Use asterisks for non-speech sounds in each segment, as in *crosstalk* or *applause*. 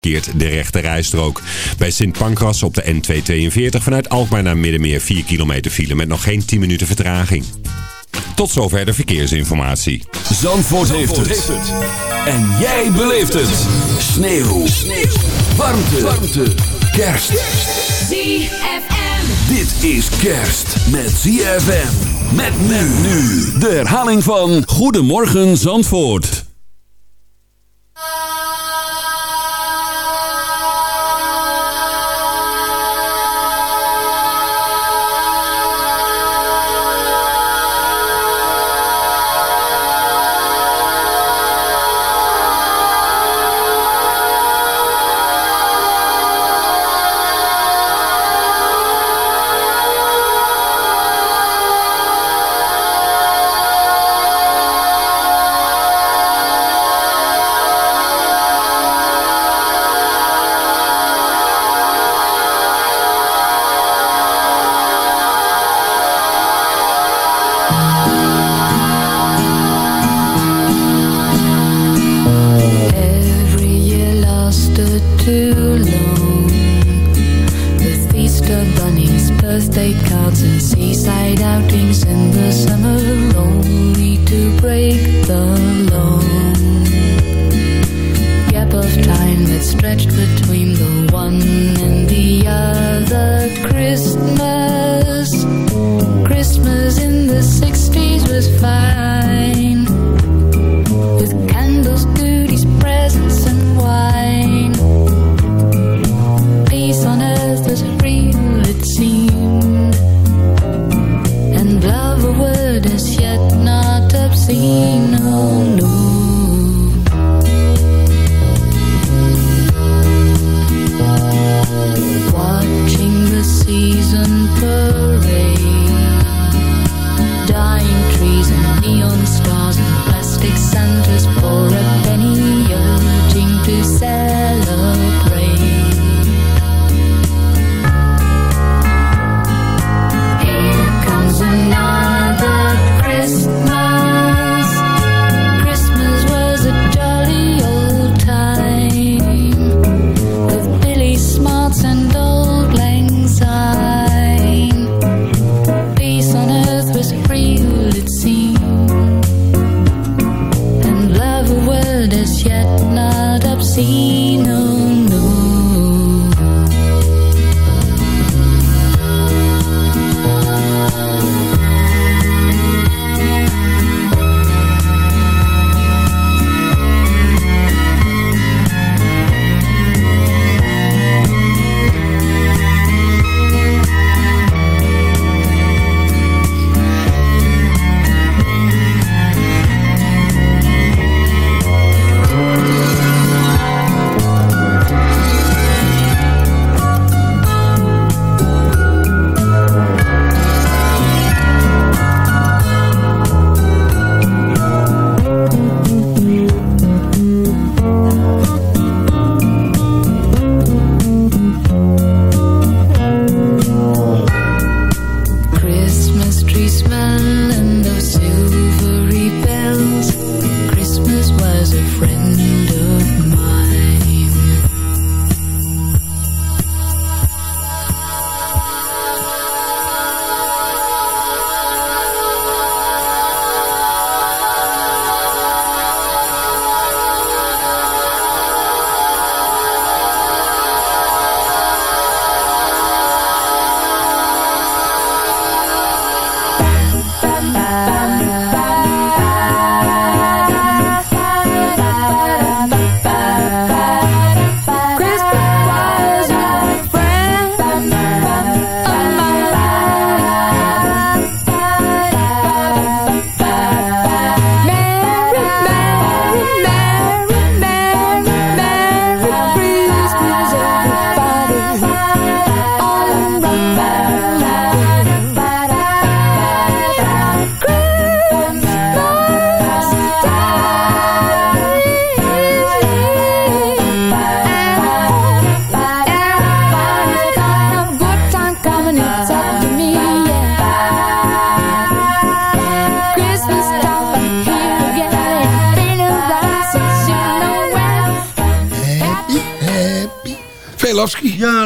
keert de rechte rijstrook. Bij Sint Pancras op de N242 vanuit Alkmaar naar Middenmeer 4 kilometer file met nog geen 10 minuten vertraging. Tot zover de verkeersinformatie. Zandvoort, heeft, het. En jij beleeft het. Sneeuw. Sneeuw. Warmte. Warmte. Kerst. ZFM. Dit is kerst met ZFM. Met men nu. De herhaling van Goedemorgen Zandvoort.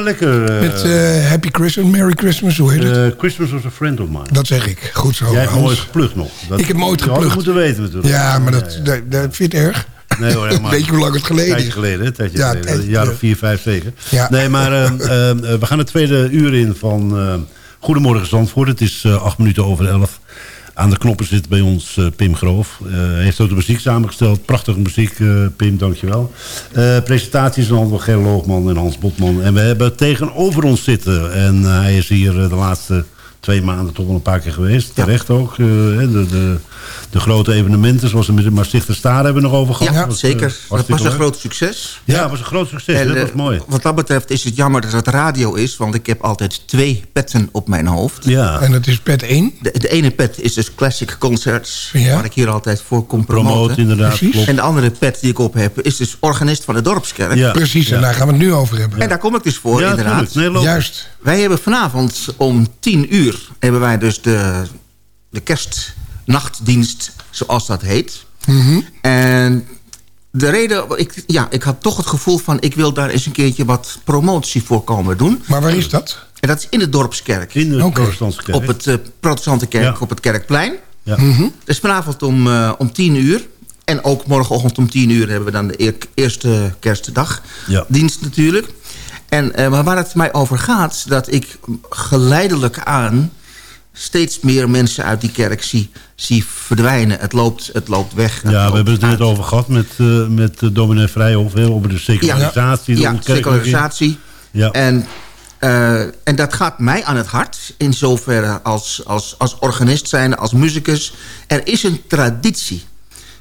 Lekker. eh, Met eh, Happy Christmas, Merry Christmas, hoe heet het? eh, Christmas was a friend of mine. dat zeg ik. Goed zo. Jij hebt mooi geplukt nog. Dat, Ik heb mooi het geplukt. moeten weten natuurlijk. Ja, maar dat, dat, dat vind je het erg? Nee hoor, helemaal *laughs* Weet je hoe lang het Een geleden tijdje is? geleden, een tijdje Ja, geleden. Een jaar of vier, vijf, zeker. Ja. Nee, maar eh, eh, eh, we gaan het tweede uur in van eh, Goedemorgen Zandvoort. Het is acht minuten over elf. Aan de knoppen zit bij ons eh, Pim Groof. Eh, Hij heeft ook de muziek samengesteld. Prachtige muziek, eh, Pim, dankjewel. Presentaties van Andel Ger Loogman en Hans Botman. En we hebben tegenover ons zitten. En hij is hier de laatste twee maanden toch wel een paar keer geweest. Terecht ook. eh, hè, de, de, de grote evenementen, zoals we met de Maastrichter Staar hebben we nog over gehad. Ja, was, eh, zeker. dat was een leuk. groot succes. Ja, het was een groot succes. En, dat was mooi. Wat dat betreft is het jammer dat het radio is... want ik heb altijd twee petten op mijn hoofd. Ja, En dat is pet 1. De, de ene pet is dus Classic Concerts... Ja. waar ik hier altijd voor kom promoot promoten. inderdaad. Precies. Klopt. En de andere pet die ik op heb is dus organist van de Dorpskerk. Ja. Precies, en daar gaan we het nu over hebben. En daar kom ik dus voor, ja, inderdaad. Nee. Juist. Wij hebben vanavond om tien uur... hebben wij dus de, de kerstnachtdienst, zoals dat heet. Mhm. En de reden... Ik, ja, ik had toch het gevoel van... ik wil daar eens een keertje wat promotie voor komen doen. Maar waar is dat? En dat is in de Dorpskerk. In de protestantse kerk. Op het protestante kerk, Ja. op het Kerkplein. Ja. Dus vanavond om, eh, om tien uur. En ook morgenochtend om tien uur hebben we dan de eer- eerste kerstdag. Ja. Dienst natuurlijk. En, eh, maar waar het mij over gaat... dat ik geleidelijk aan steeds meer mensen uit die kerk zie, zie verdwijnen. Het loopt, het loopt weg. het Ja, we hebben het net over gehad met, eh met eh, dominee Vrijhof. heel Over de secularisatie. de Ja, secularisatie. Ja. En, en dat gaat mij aan het hart. In zoverre als, als, als organist zijn, als muzikus. Er is een traditie.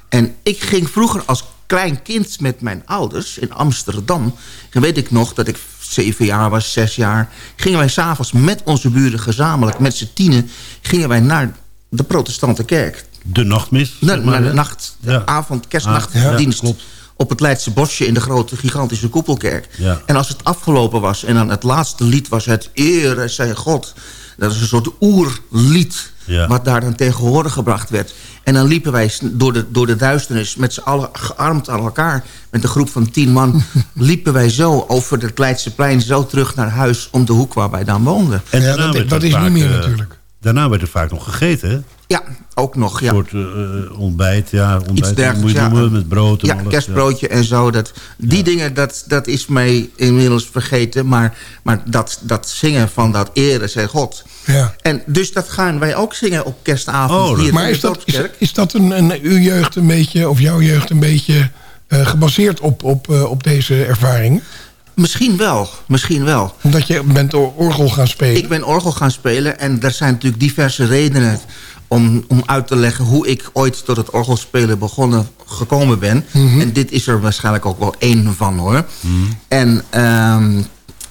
En ik ging vroeger als klein kind met mijn ouders in Amsterdam. Dan weet ik nog dat ik zeven jaar was, zes jaar. Gingen wij s'avonds met onze buren gezamenlijk, met z'n tienen... gingen wij naar de protestante kerk. De nachtmis. Na- zeg maar, naar de nacht, de Ja. avond, Ah, kerstnachtdienst. ja, op het Leidse bosje in de grote gigantische koepelkerk. Ja. En als het afgelopen was en dan het laatste lied was het Ere zij God. Dat is een soort oerlied Ja. wat daar dan tegenwoordig gebracht werd. En dan liepen wij door de, door de duisternis met z'n allen gearmd aan elkaar. Met een groep van tien man *laughs* liepen wij zo over het Leidseplein zo terug naar huis om de hoek waar wij dan woonden. En Ja, dat- dat er is niet meer eh, natuurlijk. Daarna werd er vaak nog gegeten, hè? Ja, ook nog. Ja. Een soort eh, ontbijt, ja. Ontbijt, Iets dergelijks, moet je ja. noemen, met brood en Ja, alles. kerstbroodje en zo. Dat, die dingen, dat, dat is mij inmiddels vergeten. Maar, maar dat, dat zingen van dat ere, zij God. Ja. En dus dat gaan wij ook zingen op kerstavond Oh, hier Maar in de is dat, is dat een, een, uw jeugd een beetje, of jouw jeugd een beetje... eh, gebaseerd op, op, eh, op deze ervaring? Misschien wel, misschien wel. Omdat je bent or- orgel gaan spelen? Ik ben orgel gaan spelen en er zijn natuurlijk diverse redenen... om, om uit te leggen hoe ik ooit tot het orgelspelen begonnen gekomen ben. Mhm. En dit is er waarschijnlijk ook wel één van, hoor. En ehm,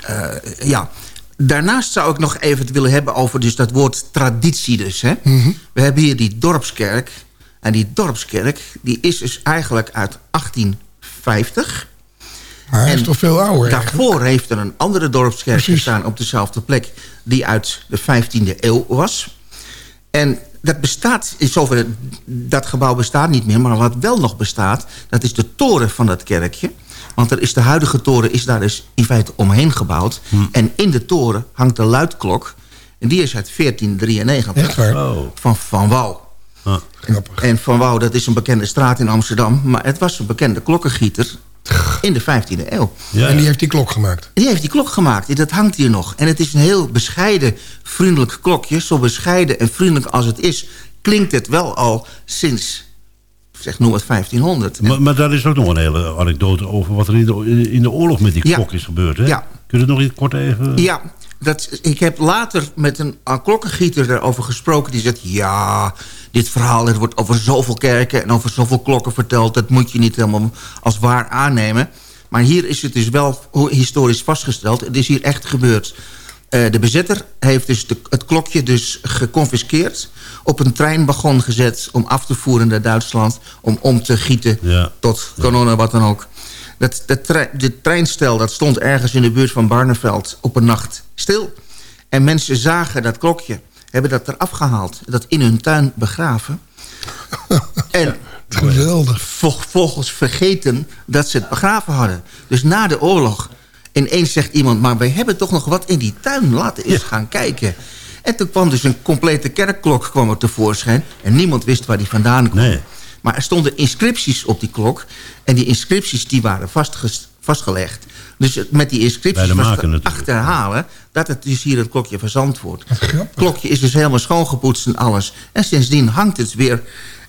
eh, ja... Daarnaast zou ik nog even het willen hebben over dus dat woord traditie dus. Hè? Mhm. We hebben hier die dorpskerk. En die dorpskerk die is dus eigenlijk uit 1850... maar hij is toch veel ouder? eigenlijk? Daarvoor heeft er een andere dorpskerk Precies. gestaan op dezelfde plek... die uit de 15e eeuw was. En dat bestaat, in zoverre, dat gebouw bestaat niet meer... maar wat wel nog bestaat, dat is de toren van dat kerkje. Want er is de huidige toren is daar dus in feite omheen gebouwd. En in de toren hangt de luidklok. En die is uit 1493. Echt waar? Oh. Van Van Wouw. Ah. Grappig. En Van Wouw, dat is een bekende straat in Amsterdam... maar het was een bekende klokkengieter in de 15e eeuw. Ja, En die heeft die klok gemaakt. Die heeft die klok gemaakt. En dat hangt hier nog. En het is een heel bescheiden, vriendelijk klokje. Zo bescheiden en vriendelijk als het is... klinkt het wel al sinds, zeg, noem het 1500. En- Maar, maar daar is ook nog een hele anekdote over wat er in de, in de oorlog met die Ja. klok is gebeurd. Hè? Ja. Kun je het nog iets kort even... Ja, dat, ik heb later met een klokkengieter erover gesproken. Die zegt, ja, dit verhaal er wordt over zoveel kerken... en over zoveel klokken verteld. Dat moet je niet helemaal als waar aannemen. Maar hier is het dus wel historisch vastgesteld. Het is hier echt gebeurd. Eh, de bezetter heeft dus de, het klokje dus geconfiskeerd... op een treinwagon gezet om af te voeren naar Duitsland... om om te gieten Ja. tot kanonnen, wat dan ook. Dat, trein, de treinstel dat stond ergens in de buurt van Barneveld op een nacht stil. En mensen zagen dat klokje, hebben dat eraf gehaald... dat in hun tuin begraven. *laughs* en Geweldig. vol- volgens vergeten dat ze het begraven hadden. Dus na de oorlog Ineens zegt iemand, maar wij hebben toch nog wat in die tuin. Laten eens gaan kijken. En toen kwam dus een complete kerkklok kwam er tevoorschijn. En niemand wist waar die vandaan kwam. Nee. Maar er stonden inscripties op die klok. En die inscripties die waren vastgelegd. Dus met die inscripties was achterhalen... dat het dus hier het klokje verzand wordt. Het klokje is dus helemaal schoongepoetst en alles. En sindsdien hangt het weer.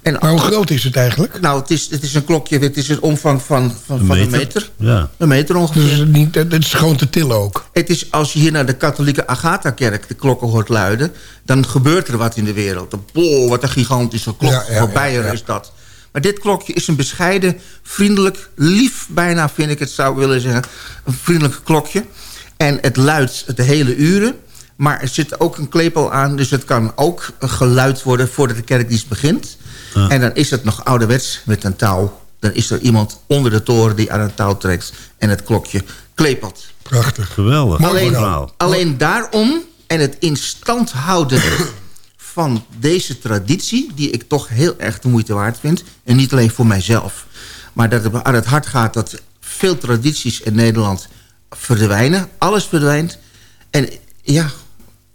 En Maar hoe groot is het eigenlijk? nou, het is, het is een klokje, het is een omvang van, van, Een van een meter? meter. Ja. Een meter ongeveer. Dus het, niet, het is gewoon te tillen ook. Het is als je hier naar de katholieke Agatha-kerk de klokken hoort luiden... dan gebeurt er wat in de wereld. Boah, wat een gigantische klok. Ja, ja, Voor Beieren is dat. Maar dit klokje is een bescheiden, vriendelijk, lief bijna vind ik het zou ik willen zeggen. Een vriendelijk klokje. En het luidt de hele uren. Maar er zit ook een klepel aan, dus het kan ook geluid worden voordat de kerkdienst begint. En dan is het nog ouderwets met een touw. Dan is er iemand onder de toren die aan een touw trekt en het klokje klepelt. Prachtig. Geweldig. Verhaal. Alleen daarom en het in stand houden van deze traditie... die ik toch heel erg de moeite waard vind. En niet alleen voor mijzelf. Maar dat het me aan het hart gaat dat veel tradities in Nederland verdwijnen. Alles verdwijnt. En ja,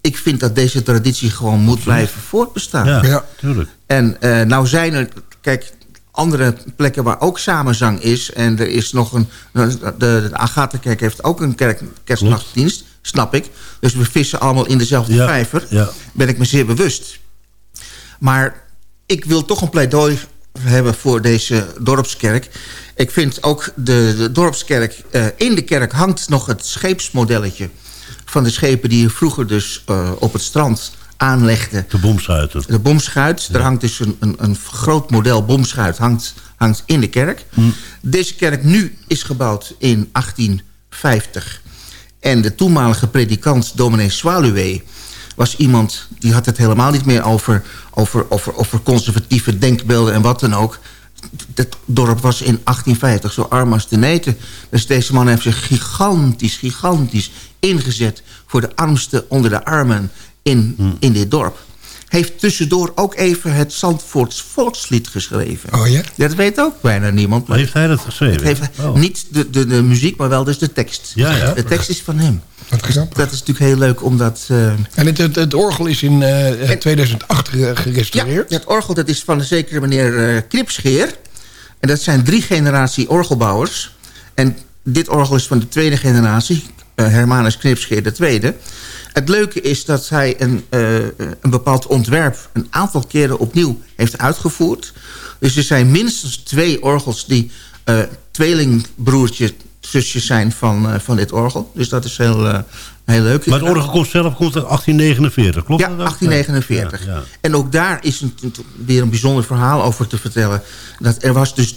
ik vind dat deze traditie gewoon moet blijven voortbestaan. Ja, Ja. tuurlijk. En eh, nou zijn er, kijk, andere plekken waar ook samenzang is. En er is nog een, de, de Agatha-kerk heeft ook een kerk, kerstnachtdienst, snap ik. Dus we vissen allemaal in dezelfde Ja, vijver. ja. Ben ik me zeer bewust. Maar ik wil toch een pleidooi hebben voor deze dorpskerk. Ik vind ook de, de dorpskerk... eh, in de kerk hangt nog het scheepsmodelletje... van de schepen die je vroeger dus eh, op het strand aanlegden. De bomschuiter. De bomschuit, er hangt dus een, een, een groot model bomschuit hangt, hangt in de kerk. Deze kerk nu is gebouwd in 1850. En de toenmalige predikant dominee Swaluwe was iemand... die had het helemaal niet meer over, over, over, over conservatieve denkbeelden en wat dan ook. Het dorp was in 1850 zo arm als de neten. Dus deze man heeft zich gigantisch, gigantisch ingezet... voor de armsten onder de armen in, in dit dorp. Heeft tussendoor ook even het Zandvoorts volkslied geschreven. Oh ja? Dat weet ook bijna niemand. Maar heeft hij dat geschreven? Het heeft Oh. niet de, de, de muziek, maar wel dus de tekst. Ja, ja. De tekst is van hem. Wat grappig. Dat is natuurlijk heel leuk, omdat... eh, En het, het, het orgel is in eh, 2008 ge- ja, gerestaureerd. het orgel dat is van een zekere meneer eh Knipscheer. En dat zijn drie generatie orgelbouwers. En dit orgel is van de tweede generatie. Eh, Hermanus Knipscheer tweede. Het leuke is dat hij een, eh, een bepaald ontwerp... een aantal keren opnieuw heeft uitgevoerd. Dus er zijn minstens twee orgels... die eh tweelingbroertje, zusjes zijn van, van dit orgel. Dus dat is heel, heel leuk. Maar het orgel komt zelf komt uit 1849, klopt Ja, dat ook? 1849. Ja, ja. En ook daar is een, weer een bijzonder verhaal over te vertellen. Dat er was dus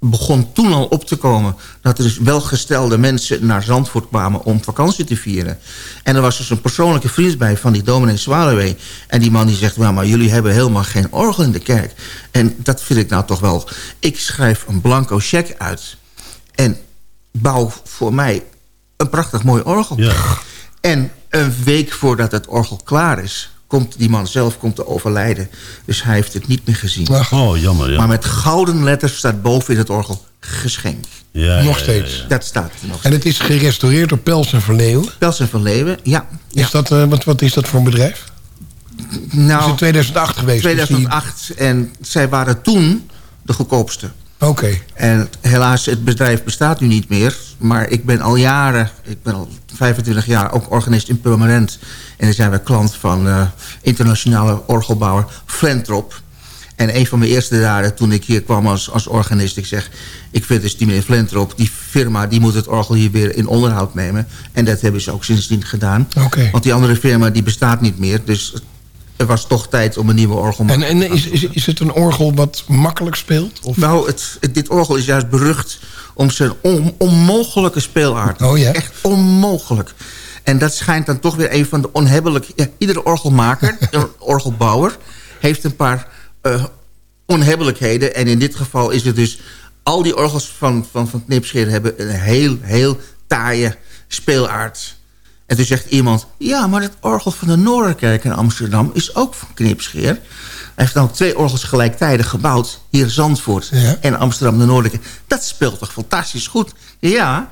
begon toen al op te komen... dat er dus welgestelde mensen naar Zandvoort kwamen om vakantie te vieren. En er was dus een persoonlijke vriend bij van die dominee Zwaluwe. En die man die zegt, nou, maar jullie hebben helemaal geen orgel in de kerk. En dat vind ik nou toch wel... Ik schrijf een blanco cheque uit en bouw voor mij een prachtig mooi orgel. Ja. En een week voordat het orgel klaar is... komt die man zelf komt te overlijden. Dus hij heeft het niet meer gezien. Ach, Oh, jammer, ja. Maar met gouden letters staat boven in het orgel geschenk. ja, ja, nog ja, steeds. Dat staat er nog. En het is gerestaureerd door Pelsen van Leeuwen. Pelsen van Leeuwen, ja. ja. Is dat, eh, wat, wat is dat voor een bedrijf? Dat is nou, in 2008 geweest. dus die- 2008 en zij waren toen de goedkoopste. Oké. En helaas, het bedrijf bestaat nu niet meer. Maar ik ben al jaren, ik ben al 25 jaar ook organist in Purmerend. En dan zijn we klant van eh, internationale orgelbouwer Flentrop. En een van mijn eerste jaren toen ik hier kwam als, als organist... ik zeg, ik vind dus die meneer Flentrop, die firma... die moet het orgel hier weer in onderhoud nemen. En dat hebben ze ook sindsdien gedaan. Oké. Want die andere firma die bestaat niet meer. Dus er was toch tijd om een nieuwe orgel En, en is, is, is het een orgel wat makkelijk speelt? Of? nou, het, het- dit orgel is juist berucht om zijn on- onmogelijke speelaard. Oh ja? Echt onmogelijk. En dat schijnt dan toch weer een van de onhebbelijke... Ja, iedere orgelmaker, *laughs* orgelbouwer... heeft een paar eh, onhebbelijkheden. En in dit geval is het dus... al die orgels van, van, van Knipscheer hebben een heel, heel taaie speelaard. En toen zegt iemand... ja, maar het orgel van de Noorderkerk in Amsterdam... is ook van Knipscheer. Hij heeft dan ook twee orgels gelijktijdig gebouwd. Hier in Zandvoort Ja. en Amsterdam de Noorderkerk. Dat speelt toch fantastisch goed? Ja,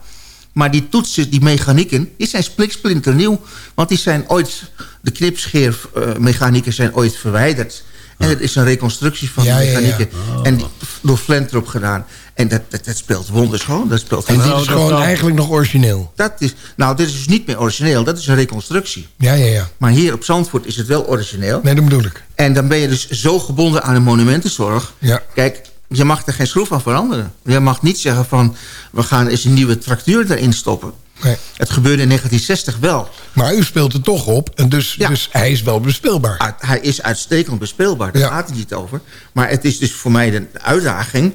Maar die toetsen, die mechanieken, die zijn splinternieuw. Want die zijn ooit, de knipscheermechanieken zijn ooit verwijderd. En het is een reconstructie van Ja, de ja, ja. mechanieken. En die- door Flentrop gedaan. En dat, dat, dat speelt wonderschoon. Dat speelt En dit is gewoon eigenlijk nog origineel. Dat is, nou, dit is dus niet meer origineel. Dat is een reconstructie. Ja, ja, ja. Maar hier op Zandvoort is het wel origineel. Nee, dat bedoel ik. En dan ben je dus zo gebonden aan de monumentenzorg. Ja. Kijk, je mag er geen schroef aan veranderen. Je mag niet zeggen van... we gaan eens een nieuwe tractuur erin stoppen. Nee. Het gebeurde in 1960 wel. Maar u speelt er toch op. En dus, Ja. dus hij is wel bespeelbaar. Uit- Hij is uitstekend bespeelbaar, daar Ja. gaat het niet over. Maar het is dus voor mij de uitdaging...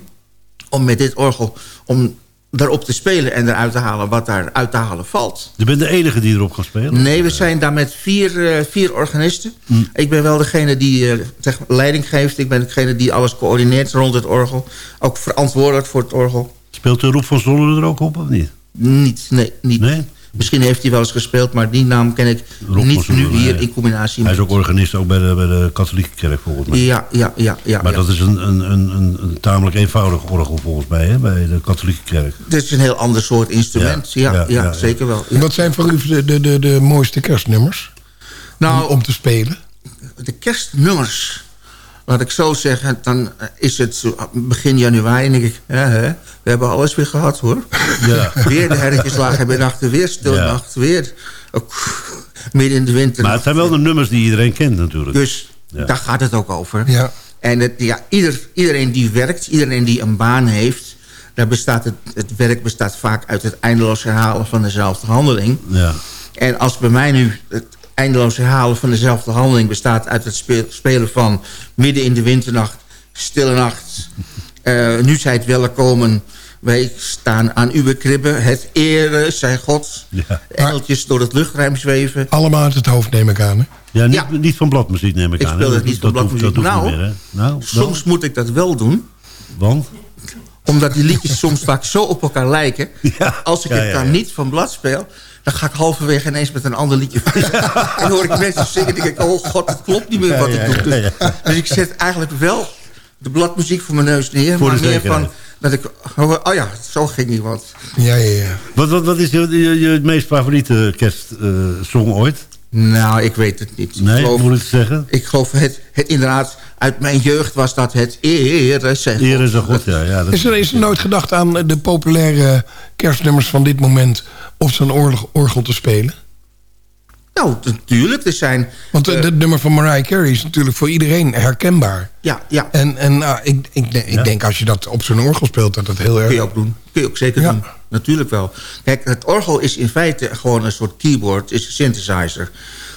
om met dit orgel om daarop te spelen en eruit te halen... wat daar uit te halen valt. Je bent de enige die erop kan spelen? Nee, we zijn daar met vier, eh, vier organisten. Hm. Ik ben wel degene die eh, zeg, leiding geeft. Ik ben degene die alles coördineert rond het orgel. Ook verantwoordelijk voor het orgel. Speelt de Roep van Zolle er ook op of niet? Niet, nee, niet. Nee? Misschien heeft hij wel eens gespeeld, maar die naam ken ik Rob niet nu hier nee. in combinatie Hij is met... ook organist ook bij de, bij de katholieke kerk volgens mij. Ja, ja, ja. ja, Maar ja. dat is een, een, een, een, een tamelijk eenvoudig orgel volgens mij, hè, bij de katholieke kerk. Dit is een heel ander soort instrument. Ja, Ja, ja, ja, ja, ja. zeker wel. Wat zijn voor u de, de, de, de mooiste kerstnummers Nou, om, om te spelen? de kerstnummers. Laat ik zo zeggen, dan eh, is het zo begin januari. En denk ik, ja, hè, we hebben alles weer gehad hoor. *laughs* Ja. Weer de herretjes lagen bij nachten, weer stil Ja. nacht, weer ook, midden in de winter. Maar het zijn wel de nummers die iedereen kent natuurlijk. Dus Ja. daar gaat het ook over. Ja. En het, ja, ieder, iedereen die werkt, iedereen die een baan heeft... Daar bestaat het, het werk bestaat vaak uit het eindeloos herhalen van dezelfde handeling. Ja. En als bij mij nu het eindeloos herhalen van dezelfde handeling... bestaat uit het spe- spelen van midden in de winternacht, stille nacht... eh, nu zijt welkomen, wij staan aan uw kribben... het eren, zij God, Ja. engeltjes door het luchtruim zweven... Allemaal uit het hoofd neem ik aan. Hè? Ja, niet, Ja. niet van bladmuziek neem ik, Ik aan. speel hè? het niet van dat bladmuziek. Nou, niet meer, hè? Nou, Soms moet ik dat wel doen... Want? Omdat die liedjes soms vaak zo op elkaar lijken. Ja. Als ik Ja, het dan ja. niet van blad speel... dan ga ik halverwege ineens met een ander liedje. en hoor ik mensen zingen en denk ik... oh god, het klopt niet meer wat Ja, ik ja, doe. Dus, ja, dus ik zet eigenlijk wel de bladmuziek voor mijn neus neer. Voor maar meer van dat ik... oh ja, zo ging niet wat. Ja, ja, ja. Wat, wat, wat is je, je, je meest favoriete kerstsong ooit? Nou, ik weet het niet. Nee, ik geloof, moet ik zeggen? ik geloof het, het inderdaad... uit mijn jeugd was dat het ere zeg Eer is god, ja. ja dat, Is er, is er nooit gedacht aan de populaire kerstnummers van dit moment... op zo'n orgel, orgel te spelen? Nou, natuurlijk. Er zijn... Want eh, het nummer van Mariah Carey is natuurlijk voor iedereen herkenbaar. ja, ja, En, en nou, ik, ik, ik Ja? denk als je dat op zo'n orgel speelt... dat dat heel Kun je erg... ook doen. Kun je ook zeker Ja. doen. Natuurlijk wel. Kijk, het orgel is in feite gewoon een soort keyboard. Het is een synthesizer.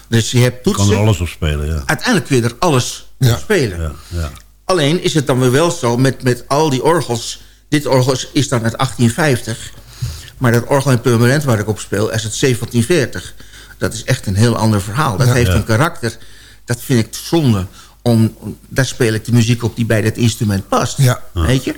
Dus je hebt kan toetsen. er alles op spelen, ja. Uiteindelijk kun je er alles Ja. op spelen. ja, ja. Alleen is het dan weer wel zo met, met al die orgels. Dit orgel is, is dan uit 1850. Maar dat orgel in Purmerend waar ik op speel is het 1740. Dat is echt een heel ander verhaal. Dat Ja. heeft Ja. een karakter. Dat vind ik zonde. Om, daar speel ik de muziek op die bij dat instrument past. Ja. Weet je?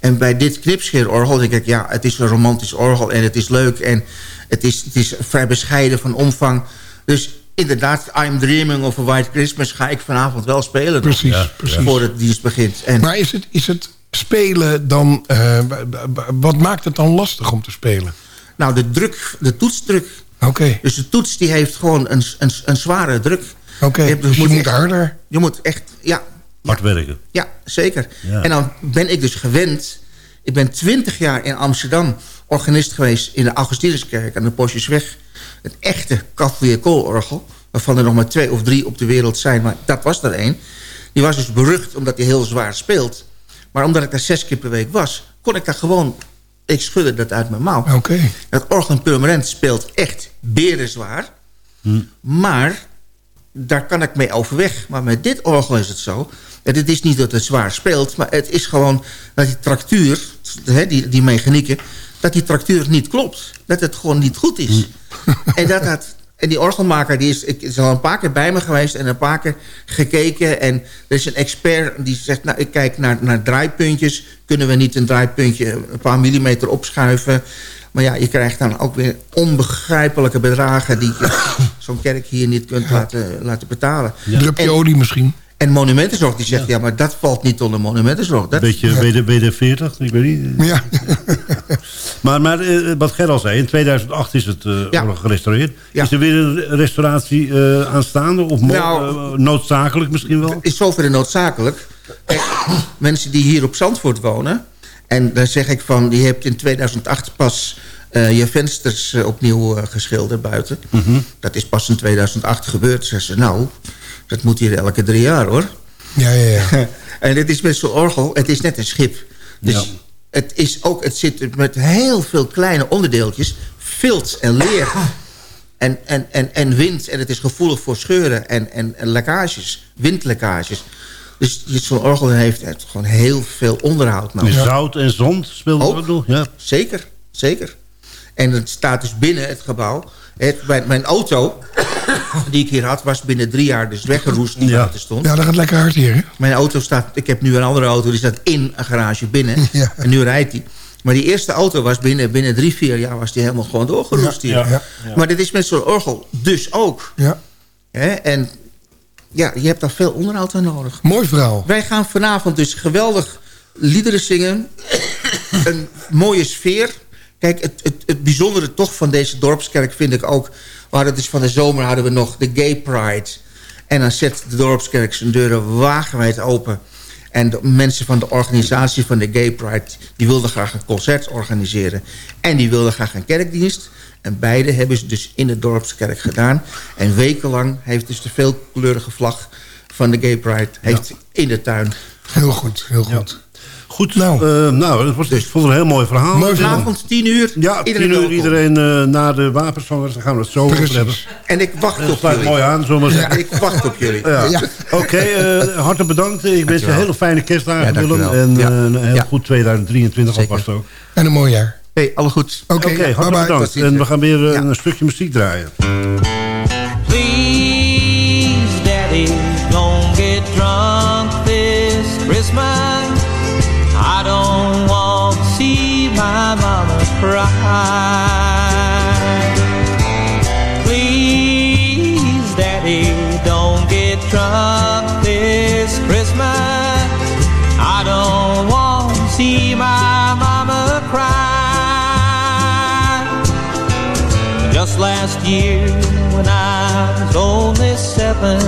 En bij dit knipscheerorgel denk ik... ja, het is een romantisch orgel en het is leuk... en het is, het is vrij bescheiden van omvang. Dus inderdaad, I'm Dreaming of a White Christmas... ga ik vanavond wel spelen. Precies, Ja, precies. Voor het dienst begint. En Maar is het, is het spelen dan... eh, wat maakt het dan lastig om te spelen? nou, de druk, de toetsdruk. Oké, Dus de toets die heeft gewoon een, een, een zware druk. oké. Je hebt- dus je moet echt- harder. Je moet echt, ja, Hard werken. ja zeker. Ja. En dan ben ik dus gewend... Ik ben twintig jaar in Amsterdam organist geweest... in de Augustinuskerk aan de Postjesweg. Het echte Katholieke koolorgel. Waarvan er nog maar twee of drie op de wereld zijn. Maar dat was er één. Die was dus berucht omdat hij heel zwaar speelt. Maar omdat ik daar zes keer per week was... kon ik daar gewoon... Ik schudde dat uit mijn mouw. Oké. Het orgel in Purmerend speelt echt berenzwaar. Maar daar kan ik mee overweg. Maar met dit orgel is het zo... dat het is niet dat het zwaar speelt... maar het is gewoon dat die tractuur, hè, die, die mechanieken... dat die tractuur niet klopt. Dat het gewoon niet goed is. en, dat dat, en die orgelmaker die is, ik, is al een paar keer bij me geweest... en een paar keer gekeken. En er is een expert die zegt... nou, ik kijk naar, naar draaipuntjes. Kunnen we niet een draaipuntje een paar millimeter opschuiven... Maar ja, je krijgt dan ook weer onbegrijpelijke bedragen... die je *coughs* zo'n kerk hier niet kunt laten, laten betalen. Drupje En- olie misschien. En monumentenzorg die zegt, ja. maar dat valt niet onder monumentenzorg. Dat, Beetje WD, WD-40, ik weet niet. Ja. *laughs* Maar, maar eh, wat Ger al zei, in 2008 is het eh, Ja. gerestaureerd. Is er weer een restauratie eh, aanstaande? Of Nou, eh, noodzakelijk misschien wel? is zoverre noodzakelijk. Kijk, *clears throat* mensen die hier op Zandvoort wonen... en daar zeg ik van, je hebt in 2008 pas eh, je vensters eh, opnieuw eh, geschilderd buiten. Mhm. Dat is pas in 2008 gebeurd. Zeggen ze, nou, dat moet hier elke drie jaar hoor. Ja, ja, ja. *laughs* en dit is met zo'n orgel, het is net een schip. Dus Ja. het, is ook, het zit met heel veel kleine onderdeeltjes. Vilt en leer. En, en, en, en wind. En het is gevoelig voor scheuren en, en, en lekkages. Windlekkages. Dus zo'n orgel heeft, gewoon heel veel onderhoud nodig. Zout en zond speelt Ook. ook nog? Ja. Zeker, zeker. En het staat dus binnen het gebouw. Het, mijn, mijn auto, die ik hier had, was binnen drie jaar dus weggeroest die Ja. stond. Ja, dat gaat lekker hard hier, hè? Mijn auto staat... Ik heb nu een andere auto, die staat in een garage binnen. *laughs* Ja. En nu rijdt die. Maar die eerste auto was binnen, binnen drie, vier jaar... was die helemaal gewoon doorgeroest hier. ja, Maar dit is met zo'n orgel dus ook. Ja. En ja, je hebt daar veel onderhoud aan nodig. Mooi verhaal. Wij gaan vanavond dus geweldig liederen zingen. een mooie sfeer. Kijk, het, het, het bijzondere toch van deze dorpskerk vind ik ook... We hadden dus van de zomer hadden we nog de Gay Pride. En dan zet de dorpskerk zijn deuren wagenwijd open. En de mensen van de organisatie van de Gay Pride... die wilden graag een concert organiseren. En die wilden graag een kerkdienst. En beide hebben ze dus in de dorpskerk gedaan. En wekenlang heeft dus de veelkleurige vlag van de Gay Pride... heeft in de tuin Heel goed, heel goed. Goed, Nou. nou, nou dat was, ik vond het een heel mooi verhaal. Mooi verhaal. Vanavond 10 uur. Ja, tien uur iedereen eh, naar de wapenzangers. Dan gaan we het zo over hebben. En ik wacht op jullie. mooi aan, zullen we maar zeggen. Ik wacht op jullie. Ja. Ja. Oké, eh, hartelijk bedankt. Ik wens je een hele fijne kerstdagen, Ja, Willem. En Ja. eh, een heel Ja. goed 2023 Zeker. alvast ook. En een mooi jaar. Hey, alle goed. Oké, Oké, hartelijk bye bye. bedankt. En we gaan weer eh, Ja. een stukje muziek draaien. Cry. Please, Daddy, don't get drunk this Christmas. I don't want to see my mama cry. Just last year when I was only seven.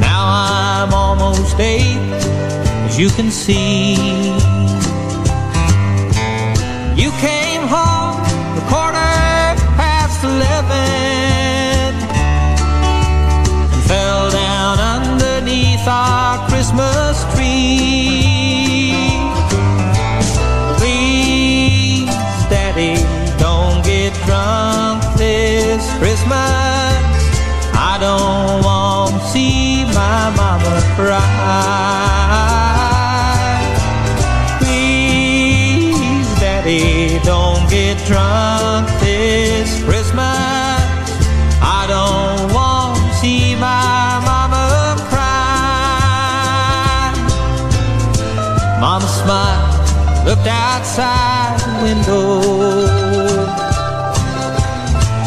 Now I'm almost eight, as you can see. You came home a quarter past eleven and fell down underneath our Christmas tree. Please, Daddy, don't get drunk this Christmas. I don't want to see my mama cry. Drunk this Christmas. I don't want to see my mama cry. Mama smiled, looked outside the window.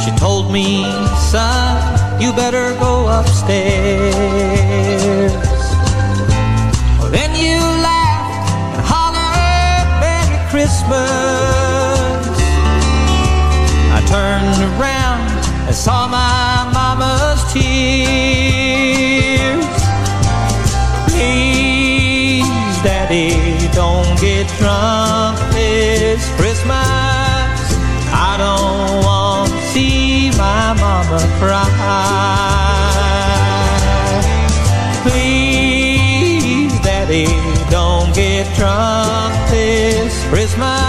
She told me, son, you better go upstairs. Then you laughed and hollered, Merry Christmas. Turned around and saw my mama's tears. Please, Daddy, don't get drunk this Christmas. I don't want to see my mama cry. Please, Daddy, don't get drunk this Christmas.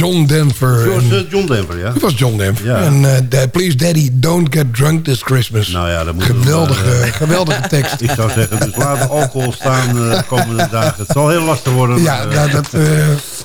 John Denver. Eh, John Denver, ja. Dat was John Denver. Ja. En eh, Please Daddy, don't get drunk this Christmas. Nou ja, dat moeten we geweldige, eh, geweldige *laughs* tekst. Ik zou zeggen, dus laat de alcohol staan eh, de komende dagen. Het zal heel lastig worden. Ja, maar, eh, nou, dat,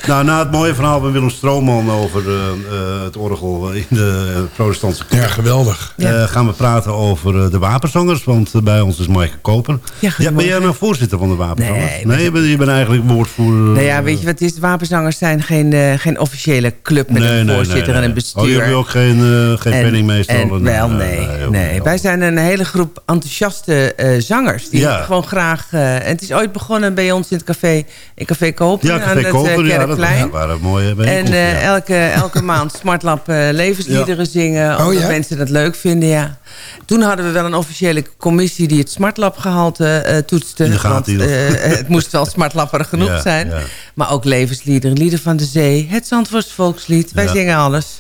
Nou, na het mooie verhaal van Willem Strooman over eh, eh, het orgel in de eh, protestantse kerk... Ja, geweldig. Ja. eh, gaan we praten over eh, de wapenzangers, want bij ons is Maaike Koper. Ja, ben jij nou voorzitter van de wapenzangers? Nee, Nee, je, bent, je bent eigenlijk woordvoerder. Nou ja, weet je wat is? Wapenzangers zijn geen, eh, geen officiële club met een voorzitter en een bestuur. Oh, je hebt ook geen, geen En- penningmeester? en- en, wel, nee. nee. Wij zijn een hele groep enthousiaste eh, zangers. Die Ja. gewoon graag... eh, en het is ooit begonnen bij ons in het café, in café Koper. Ja, Café Koper, ja, waren mooie En eh, ja. elke, elke *laughs* maand Smartlab eh, levensliederen zingen. Oh, Omdat ja? mensen dat leuk vinden, ja. Toen hadden we wel een officiële commissie die het Smartlab gehalte eh toetste. Want eh, *laughs* het moest wel Smartlapperig genoeg Ja, zijn. ja. Maar ook levensliederen, lieden van de zee. Het Zandvoorts volkslied. Wij Ja. zingen alles.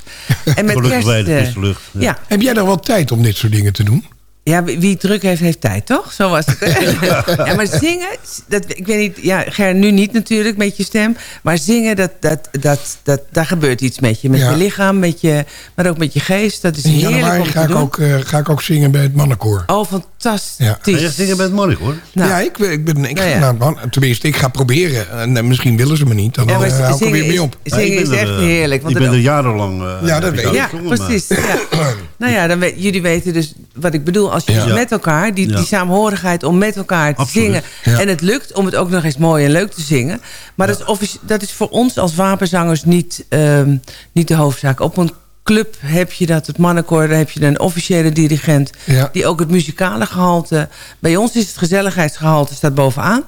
En met Gelukkig kerst... bij de lucht. Ja. Heb jij nog wel tijd om dit soort dingen te doen? Ja, wie druk heeft, heeft tijd, toch? Zo was het. *laughs* ja, maar zingen, dat, ik weet niet, ja, Ger, nu niet natuurlijk met je stem. Maar zingen, dat, dat, dat, dat, daar gebeurt iets met je. Met Ja. je lichaam, met je, maar ook met je geest. Dat is In heerlijk januari om ga te ik, doen. ook, eh, ga ik ook zingen bij het mannenkoor. Oh, fantastisch. Ja. Ga je zingen bij het Monnik, hoor? Nou, ja, ik, ik ben, ik, Ja, ja. nou, man, tenminste, ik ga proberen. En, eh, misschien willen ze me niet. Dan ja, maar eh, hou ik er zingen, weer mee is, op. Ja, ik zingen is echt er, heerlijk. Want ik ben er jarenlang... eh, Ja, dat weet ik. Ja, maar- precies. Ja. *clears throat* nou ja, dan weet, jullie weten dus wat ik bedoel. Als je Ja. dus met elkaar, die, Ja. die saamhorigheid om met elkaar te Absoluut. zingen. Ja. En het lukt om het ook nog eens mooi en leuk te zingen. Maar dat, is dat is voor ons als wapenzangers niet, ehm, niet de hoofdzaak. Op een club heb je dat, het mannenkoor, daar heb je een officiële dirigent... Die ook het muzikale gehalte... Bij ons is het gezelligheidsgehalte staat bovenaan.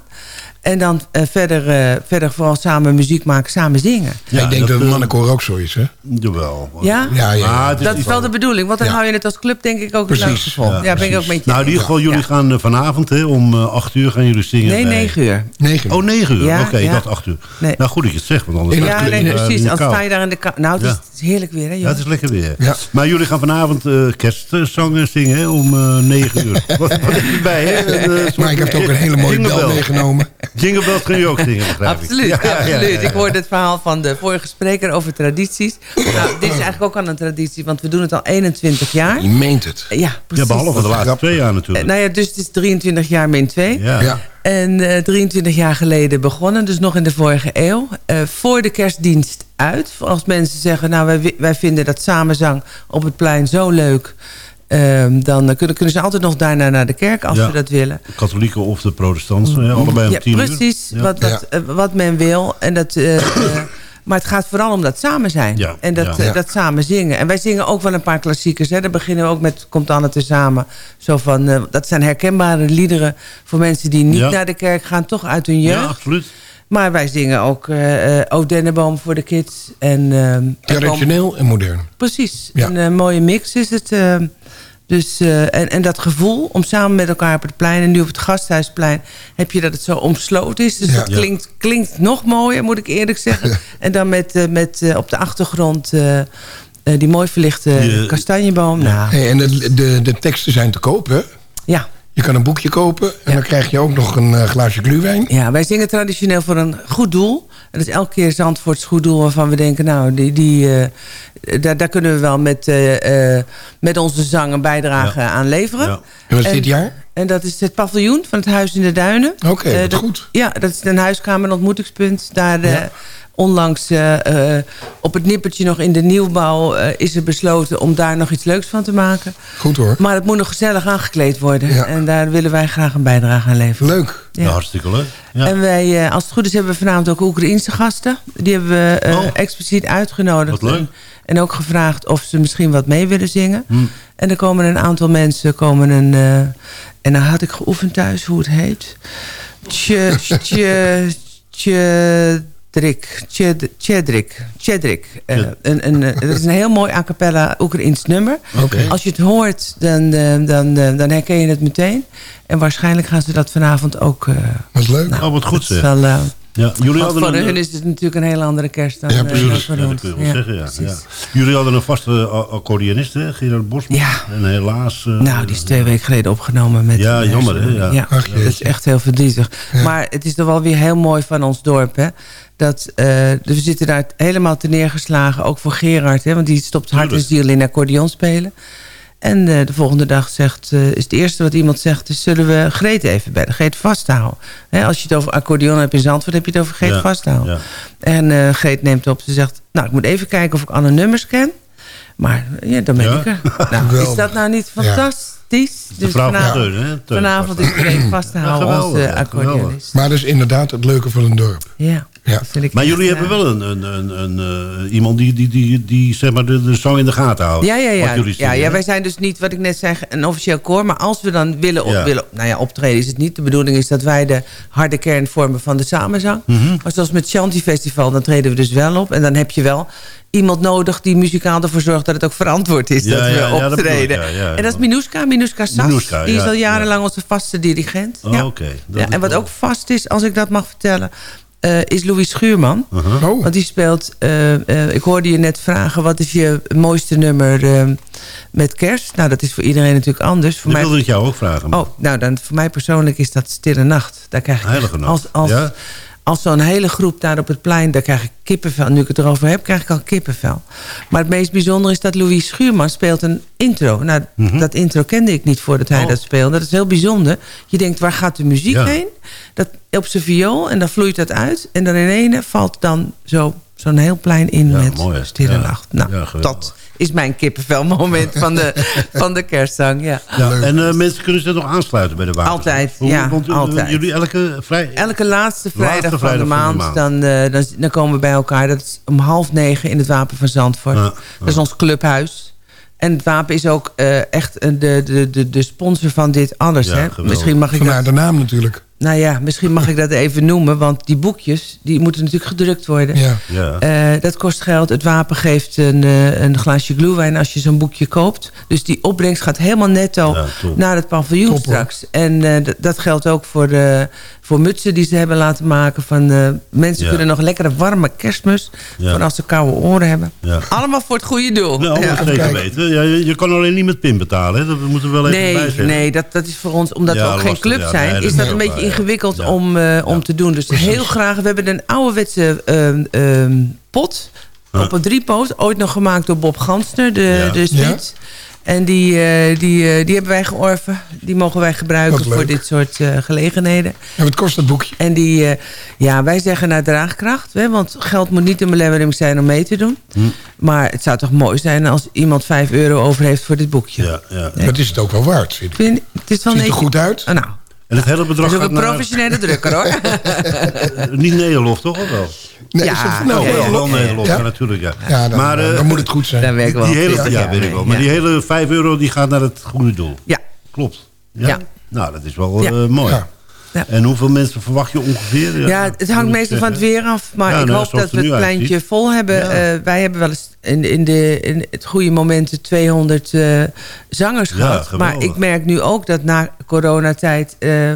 En dan eh, verder, eh, verder vooral samen muziek maken, samen zingen. Ja, ik denk dat, dat, het eh, mannenkoor ook zo is, hè? Jawel. Ja? Ja, ja, het Dat is wel de bedoeling, want dan Ja. hou je het als club denk ik ook Precies. het leukste vol. Ja, Ja, ben ik ook met je Nou, in ieder geval, jullie Ja. gaan vanavond hè, om eh, 8 uur gaan jullie zingen. Nee, bij- 9 uur. Negen. Oh, 9 uur. Ja, Oké, ik ja. dacht 8 uur. Nee. Nou, goed dat je het zegt, want anders... Ja, nee, precies. Als sta je daar in de kou. Nou, het is, is heerlijk weer, hè, Ja, joh. het is lekker weer. Ja. Maar jullie gaan vanavond eh kerstzangen zingen hè, om eh 9 uur. *laughs* wat, hè? *laughs* Eh, Maar ik heb ook *laughs* een hele mooie Jingle bel meegenomen. Jingle bells kun je ook zingen, begrijp ik. Absoluut, Ja, ja, ja, absoluut. ja. Ik hoorde het verhaal van de vorige spreker over tradities. Nou, dit is eigenlijk ook al een traditie, want we doen het al 21 jaar. Je meent het. Ja, Ja, precies. behalve de laatste twee jaar Eh, natuurlijk. Nou ja, dus het is 23 jaar min 2. Ja. En eh, 23 jaar geleden begonnen, dus nog in de vorige eeuw. Eh, voor de kerstdienst uit. Als mensen zeggen, nou wij, wij vinden dat samenzang op het plein zo leuk. ehm, dan kunnen, kunnen ze altijd nog daarna naar de kerk als Ja. ze dat willen. De katholieken of de protestanten, ja, allebei om Ja, 10 uur. precies. Ja. Wat, wat, eh, wat men wil. En dat, eh, eh, *coughs* maar het gaat vooral om dat samen zijn. Ja, En dat, ja. eh, dat samen zingen. En wij zingen ook wel een paar klassiekers. Hè. Dan beginnen we ook met Komt Anne tezamen. Zo van, eh, dat zijn herkenbare liederen voor mensen die niet Ja. naar de kerk gaan. Toch uit hun jeugd. Ja, absoluut. Maar wij zingen ook eh eh, O Dennenboom voor de kids. En, ehm, Traditioneel en modern. Precies. Ja. Een mooie mix is het. Dus, eh, en, en dat gevoel om samen met elkaar op het plein... en nu op het Gasthuisplein heb je dat het zo omsloten is. Dus Ja. dat klinkt, klinkt nog mooier, moet ik eerlijk zeggen. en dan met, eh, met eh, op de achtergrond... die mooi verlichte Je- kastanjeboom. Nou, Hey, en de, de, de teksten zijn te koop, hè? ja. Je kan een boekje kopen en Ja. dan krijg je ook nog een glaasje gluwijn. Ja, wij zingen traditioneel voor een goed doel. En dat is elke keer Zandvoorts goed doel waarvan we denken... nou, die, die, eh, daar, daar kunnen we wel met, eh, eh, met onze zang een bijdrage aan leveren. Ja. En wat is En- dit jaar? En dat is het paviljoen van het Huis in de Duinen. Oké, wat dat- goed. Ja, dat is een huiskamer, een ontmoetingspunt. Daar. Onlangs eh, eh, op het nippertje nog in de nieuwbouw... eh, is er besloten om daar nog iets leuks van te maken. Goed hoor. Maar het moet nog gezellig aangekleed worden. Ja. En daar willen wij graag een bijdrage aan leveren. Leuk. Ja. Ja, hartstikke leuk. Ja. En wij, eh, als het goed is, hebben we vanavond ook Oekraïense gasten. Die hebben we eh, Oh. expliciet uitgenodigd. Wat leuk. En, en ook gevraagd of ze misschien wat mee willen zingen. Hm. En er komen een aantal mensen. Komen een, eh, en dan had ik geoefend thuis hoe het heet. Tje, tje. Tjed- Tjedrik. Tjedrik. Eh, een, een, eh, dat is een heel mooi a cappella Oekraïens nummer. Als je het hoort, dan, eh, dan, dan herken je het meteen. En waarschijnlijk gaan ze dat vanavond ook... eh, Wat leuk. Oh, wat goed zeg. wel, eh, Ja, jullie hadden voor een, hun is het natuurlijk een hele andere kerst dan, Ja, eh, precies. voor ja, dat ons. kun je wel zeggen, ja. precies. ja. Jullie hadden een vaste a- accordeonist, hè? Gerard Bosman. Ja. En helaas... eh, Nou, die is twee weken geleden opgenomen met Ja, jammer, hè, ja. Ach, dat is echt heel verdrietig. Maar het is toch wel weer heel mooi van ons dorp, hè. Dat, eh, dus we zitten daar helemaal te neergeslagen, ook voor Gerard, hè. Want die stopt hart en ziel in accordeon spelen. En eh, de volgende dag zegt, eh, is het eerste wat iemand zegt... is zullen we Greet even bellen, Greet vasthouden. Hè, als je het over accordeon hebt in Zandvoort... heb je het over Greet Ja, vasthouden. ja. En eh Greet neemt op, ze zegt... nou, ik moet even kijken of ik alle nummers ken. Maar ja, dan ben Ja? ik er. *laughs* Nou, is dat nou niet Ja. fantastisch? Dus De vrouw van vanavond, Teun, vanavond is Greet vast te Ja, houden, geweldig, onze ja, accordeonist. Maar dat is inderdaad het leuke van een dorp. Ja, Ja. Maar echt, jullie hebben wel een, een, een, een, eh, iemand die, die, die, die zeg maar de, de zang in de gaten houdt. Ja, ja, ja. Ja, ja, wij zijn dus niet, wat ik net zei, een officieel koor. Maar als we dan willen, op, Ja. willen nou ja, optreden, is het niet. De bedoeling is dat wij de harde kern vormen van de samenzang. Mhm. Maar zoals met Shanti Festival, dan treden we dus wel op. En dan heb je wel iemand nodig die muzikaal ervoor zorgt dat het ook verantwoord is Ja, dat we ja, ja, dat bedoel ik, optreden. ja, ja, ja. En dat is Minuska, Minuska Sas. Minuska, die is al jarenlang ja. onze vaste dirigent. Oh, ja. oké. Dat Ja, is en wat wel- ook vast is, als ik dat mag vertellen, eh, is Louis Schuurman. Uh-huh. Oh, Want die speelt... eh, eh, ik hoorde je net vragen... wat is je mooiste nummer met kerst? Nou, dat is voor iedereen natuurlijk anders. Voor Ik mij, wilde het jou ook vragen. oh, nou, dan, voor mij persoonlijk is dat Stille Nacht. Daar krijg ik Heilige Nacht, Als, als, ja? Als zo'n hele groep daar op het plein... daar krijg ik kippenvel. Nu ik het erover heb, krijg ik al kippenvel. Maar het meest bijzondere is dat Louis Schuurman speelt een intro. Nou, dat intro kende ik niet voordat hij Mhm. Oh. dat speelde. Dat is heel bijzonder. Je denkt, waar gaat de muziek Ja. heen? Dat, op zijn viool en dan vloeit dat uit. En dan in ene valt dan zo, zo'n heel plein in Ja, met mooi? Stille Ja. Nacht. Nou, dat is mijn kippenvelmoment van de, *laughs* van de kerstzang. Ja. Ja, en eh, mensen kunnen zich nog aansluiten bij de wapen. Altijd, ja, want, eh, altijd. Jullie elke vrij... Elke laatste vrijdag, Laatste van, de van de maand. Dan, eh, dan, dan komen we bij elkaar. Dat is om half negen in het Wapen van Zandvoort. Ja, Dat is ons clubhuis. En het Wapen is ook eh, echt de, de, de, de sponsor van dit alles. Ja, hè? Misschien mag ik dat vandaar de naam natuurlijk. Nou ja, misschien mag ik dat even noemen. Want die boekjes, die moeten natuurlijk gedrukt worden. Ja. Ja. Eh, dat kost geld. Het wapen geeft een, eh, een glaasje glühwein als je zo'n boekje koopt. Dus die opbrengst gaat helemaal netto Ja, naar het paviljoen Top, hoor. straks. En eh, dat geldt ook voor, de, voor mutsen die ze hebben laten maken. Van, eh, mensen Ja. kunnen nog lekkere warme kerstmus. Ja. Van als ze koude oren hebben. Ja. Allemaal voor het goede doel. Nou, Ja. zeker weten. Ja, je, je kan alleen niet met pin betalen. Hè? Dat moeten we wel even Nee, nee dat, dat is voor ons, omdat Ja, we ook geen club ja. zijn, is dat een beetje. Ingewikkeld Ja. om, eh, om Ja. te doen. Dus heel graag, we hebben een ouderwetse ehm, ehm, pot op een driepoot, ooit nog gemaakt door Bob Gansner, de, Ja. de. En die, eh, die, eh, die hebben wij georven. Die mogen wij gebruiken voor dit soort eh, gelegenheden. En wat kost dat boekje? En die, eh, ja, wij zeggen naar draagkracht. Hè, want geld moet niet een belemmering zijn om mee te doen. Hm. Maar het zou toch mooi zijn als iemand 5 euro over heeft voor dit boekje. Ja, ja. Dat is het ook wel waard, vind ik. Vind- het is wel Ziet er goed uit. Oh, nou, En het hele bedrag gaat een naar... professionele drukker hoor. *laughs* eh, niet Nederlof, toch? Of wel? Nee, Ja, is nou, ja, wel, ja. wel Nederlof, Ja? ja, natuurlijk. Ja. Ja, dan, maar, eh, dan moet het goed zijn. Daar werk ik wel. Die hele, Ja, weet ik wel. Maar ja. die hele 5 euro die gaat naar het goede doel. Ja, Klopt. Ja? Ja. Nou, dat is wel Ja. eh, mooi. Ja. En hoeveel mensen verwacht je ongeveer? ja, het hangt meestal van het weer af. Maar Ja, ik nou, hoop dat we het pleintje uitziet. vol hebben. Eh, wij hebben wel eens in, in, de, in het goede momenten 200 eh, zangers gehad. geweldig. Maar ik merk nu ook dat na coronatijd... eh,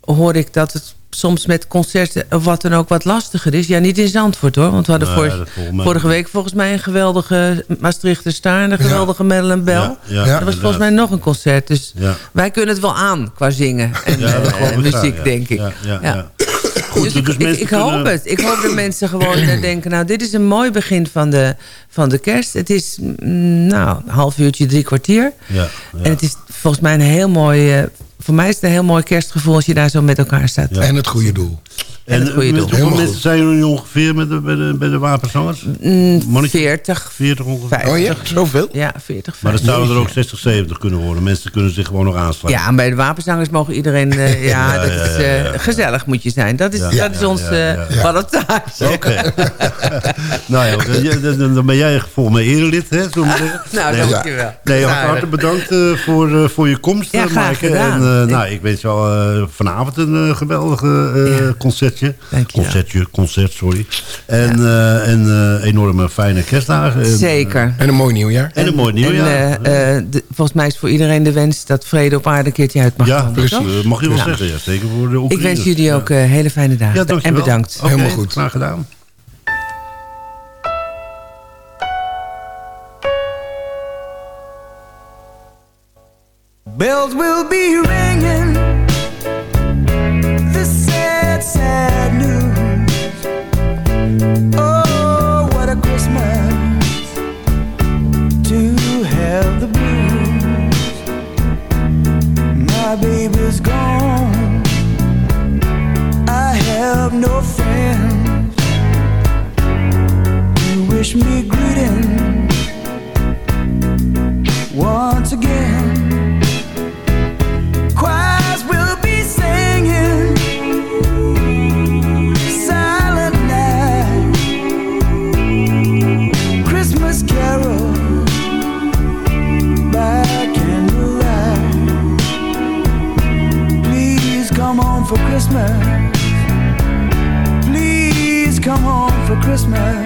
hoor ik dat het soms met concerten of wat dan ook wat lastiger is. Ja, niet in Zandvoort hoor. Want we hadden Nee, dat vorige week volgens mij een geweldige Maastrichter Star... en een geweldige Madeleine Bell. Ja, ja, Ja. Er was volgens mij nog een concert. Dus Ja. wij kunnen het wel aan qua zingen en Ja, dat eh, muziek, ja. denk ik. Ja, ja, Ja. ja. Goed, dus ik, dus ik, mensen ik hoop kunnen- het. Ik hoop dat mensen gewoon eh, denken... nou, dit is een mooi begin van de, van de kerst. Het is, mm, nou, een half uurtje, drie kwartier. Ja, ja. En het is volgens mij een heel mooi... eh, voor mij is het een heel mooi kerstgevoel... als je daar zo met elkaar staat. En het goede doel. En met doel. hoeveel mensen goed. zijn er nu ongeveer met de, bij, de, bij de wapenzangers? Mm, Mannetje? 40, 40 ongeveer? 50. Oh ja, zoveel? Ja, 40, Maar dat 50. zouden er ook 60, 70 kunnen worden. Mensen kunnen zich gewoon nog aansluiten. Ja, en bij de wapenzangers mogen iedereen... eh, *laughs* ja, Ja, dat ja, is, eh, ja. gezellig moet je zijn. Dat is, Ja, dat is ons eh ballotage. *laughs* Oké. *laughs* nou ja, dan- dan, ben jij volgens mij erelid, hè? Zeggen? Nou, nee, dankjewel. Nee, Nou, hartelijk bedankt eh, voor, eh, voor je komst, Ja, eh, graag Maaike. gedaan. En, eh, Ik- nou, ik wens jou eh, vanavond een eh, geweldige eh, Ja. concertje. Concertje, concert, sorry. En, eh, en eh, enorme fijne kerstdagen. En, Zeker. En een mooi nieuwjaar. En een mooi En, nieuwjaar. eh, eh, de- volgens mij is voor iedereen de wens dat vrede op aarde een keertje uit mag ja, komen. precies. toch? eh, mag je wel Ja. zeggen. Ja, zeker voor de Ik wens jullie ook Ja. eh, hele fijne dagen. Ja, en bedankt. Oké, Helemaal goed. Graag gedaan. Bells will be ringing. Me greeting once again. Choirs will be singing silent night, Christmas carol by candlelight. Please come home for Christmas. Please come home for Christmas.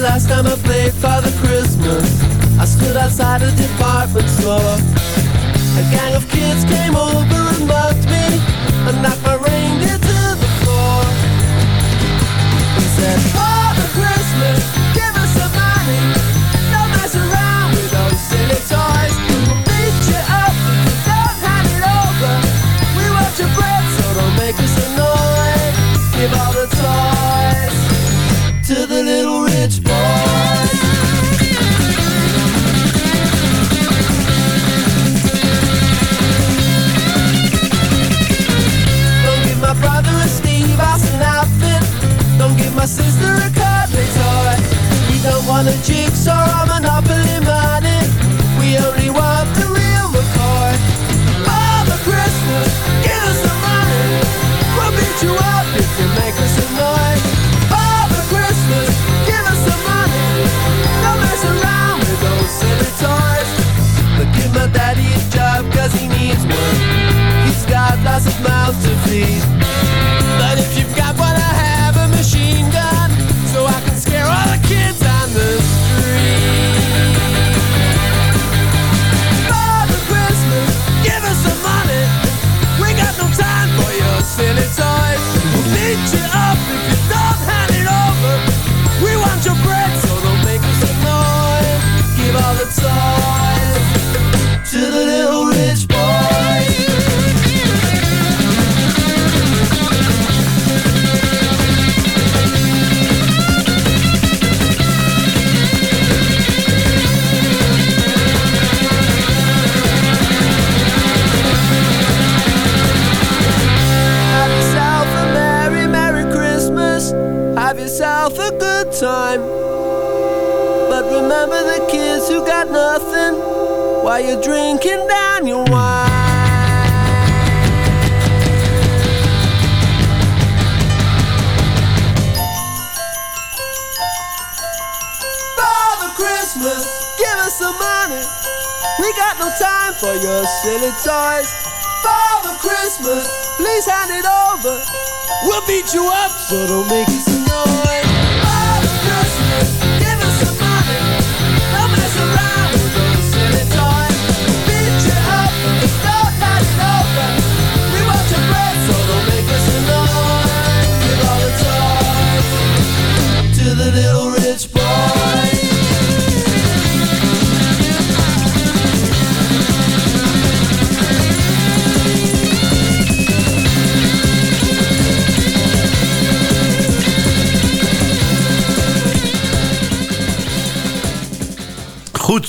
Last time I played Father Christmas, I stood outside a department store. A gang of kids came over and mugged me, and knocked my reindeer to the floor. He said, Father Christmas, give us some money. Don't mess around with those silly toys. We'll beat you up if you don't hand it over. We want your bread, so don't make us annoy. Give all my sister a cuddly toy. We don't want a jigsaw or Monopoly money. We only want the real McCoy. Father Christmas, give us some money. We'll beat you up if you make us annoy. Father Christmas, give us some money. Don't mess around with those silly toys. But give my daddy a job cause he needs one. He's got lots of mouths to feed. But if you've while you're drinking down your wine. Father Christmas, give us some money. We got no time for your silly toys. Father Christmas, please hand it over. We'll beat you up, so don't make some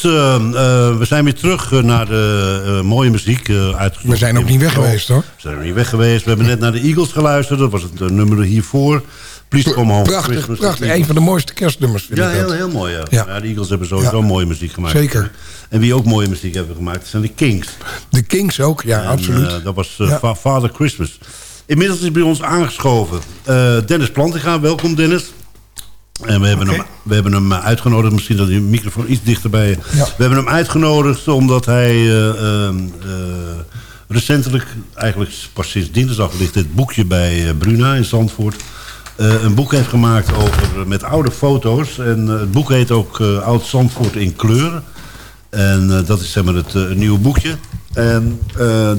Goed, eh, eh, we zijn weer terug eh, naar de mooie muziek. We zijn ook niet weg geweest, hoor. We zijn niet weg geweest. We hebben net naar de Eagles geluisterd. Dat was het nummer hiervoor. Please come home. Prachtig, Christmas prachtig. Een van de mooiste kerstnummers vind Ja, ik dat. heel, heel mooi. Ja. Ja. Ja. de Eagles hebben sowieso Ja. mooie muziek gemaakt. Zeker. En wie ook mooie muziek hebben gemaakt, zijn de Kings. De Kings ook, ja, En, absoluut. dat was Father Christmas. Inmiddels is bij ons aangeschoven Dennis Plantinga. Welkom Dennis. En we hebben, hem, we hebben hem eh, uitgenodigd. Misschien dat de microfoon iets dichterbij. Ja. We hebben hem uitgenodigd omdat hij eh, ehm, eh, recentelijk, eigenlijk pas sinds dinsdag ligt dit boekje bij Bruna in Zandvoort. een boek heeft gemaakt over, met oude foto's. En het boek heet ook Oud Zandvoort in kleur. En dat is zeg maar het nieuwe boekje. En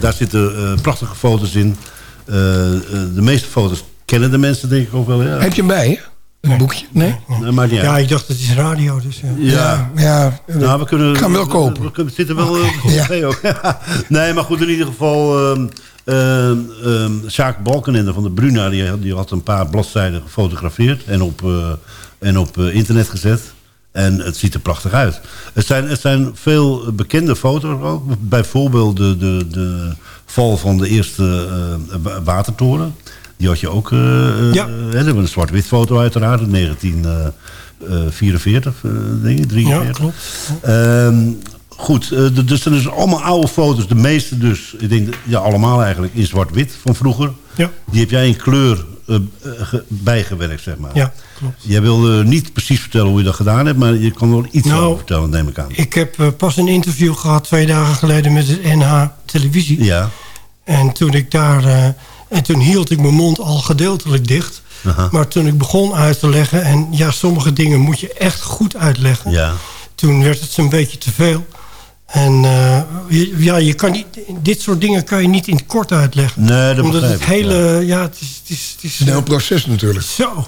daar zitten prachtige foto's in. De meeste foto's kennen de mensen denk ik ook wel. Ja. Heb je hem bij je? Een boekje? Nee? Nee, maakt niet Ja, ik dacht het is radio, dus ja. Ja. Ja, Nou, we kunnen, hem wel kopen. We, we, we zitten wel eh, op Ja. tv ook. *laughs* nee, maar goed, in ieder geval... ehm ehm ehm, Sjaak Balkenende van de Bruna... Die, had- die had een paar bladzijden gefotografeerd... en op, eh, en op eh, internet gezet. En het ziet er prachtig uit. Het zijn, het zijn veel bekende foto's ook. Bijvoorbeeld de, de, de val van de eerste eh, wa- watertoren. Die had je ook... eh, eh, Ja. dat was een zwart-wit foto uiteraard. In 1944, eh, denk ik, 43. Ja, klopt. Ehm, goed, de- dus er zijn allemaal oude foto's. De meeste dus, ik denk, ja, allemaal eigenlijk in zwart-wit van vroeger. Ja. Die heb jij in kleur ge- bijgewerkt, zeg maar. Ja, klopt. Jij wilde niet precies vertellen hoe je dat gedaan hebt... maar je kan wel iets Nou, over vertellen, neem ik aan. Ik heb pas een interview gehad twee dagen geleden met het NH Televisie. Ja, En toen ik daar... en toen hield ik mijn mond al gedeeltelijk dicht. Aha. Maar toen ik begon uit te leggen... en ja, sommige dingen moet je echt goed uitleggen. ja. Toen werd het zo'n beetje te veel. En eh, ja, je kan niet, dit soort dingen kan je niet in het kort uitleggen. Nee, dat Omdat begrijp het ik, hele... Ja, het is... Het is, het is Het is een heel proces natuurlijk. Zo.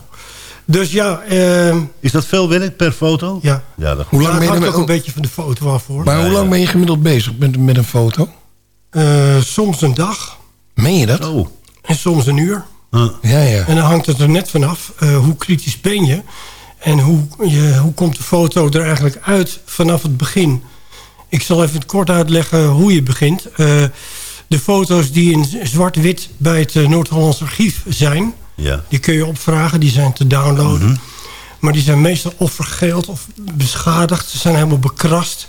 Dus ja, ehm, Is dat veel werk per foto? ja. Ja, dat Hoe lang ben het je hangt ook een beetje van de foto af hoor. Maar hoe lang ben je gemiddeld bezig met, met een foto? Eh, soms een dag Meen je dat? Oh. En soms een uur. Ah, Ja, ja. En dan hangt het er net vanaf uh, hoe kritisch ben je. En hoe, je, hoe komt de foto er eigenlijk uit vanaf het begin. Ik zal even kort uitleggen hoe je begint. Uh, de foto's die in zwart-wit bij het uh, Noord-Hollands Archief zijn... ja. die kun je opvragen, die zijn te downloaden. Mhm. Maar die zijn meestal of vergeeld of beschadigd. Ze zijn helemaal bekrast.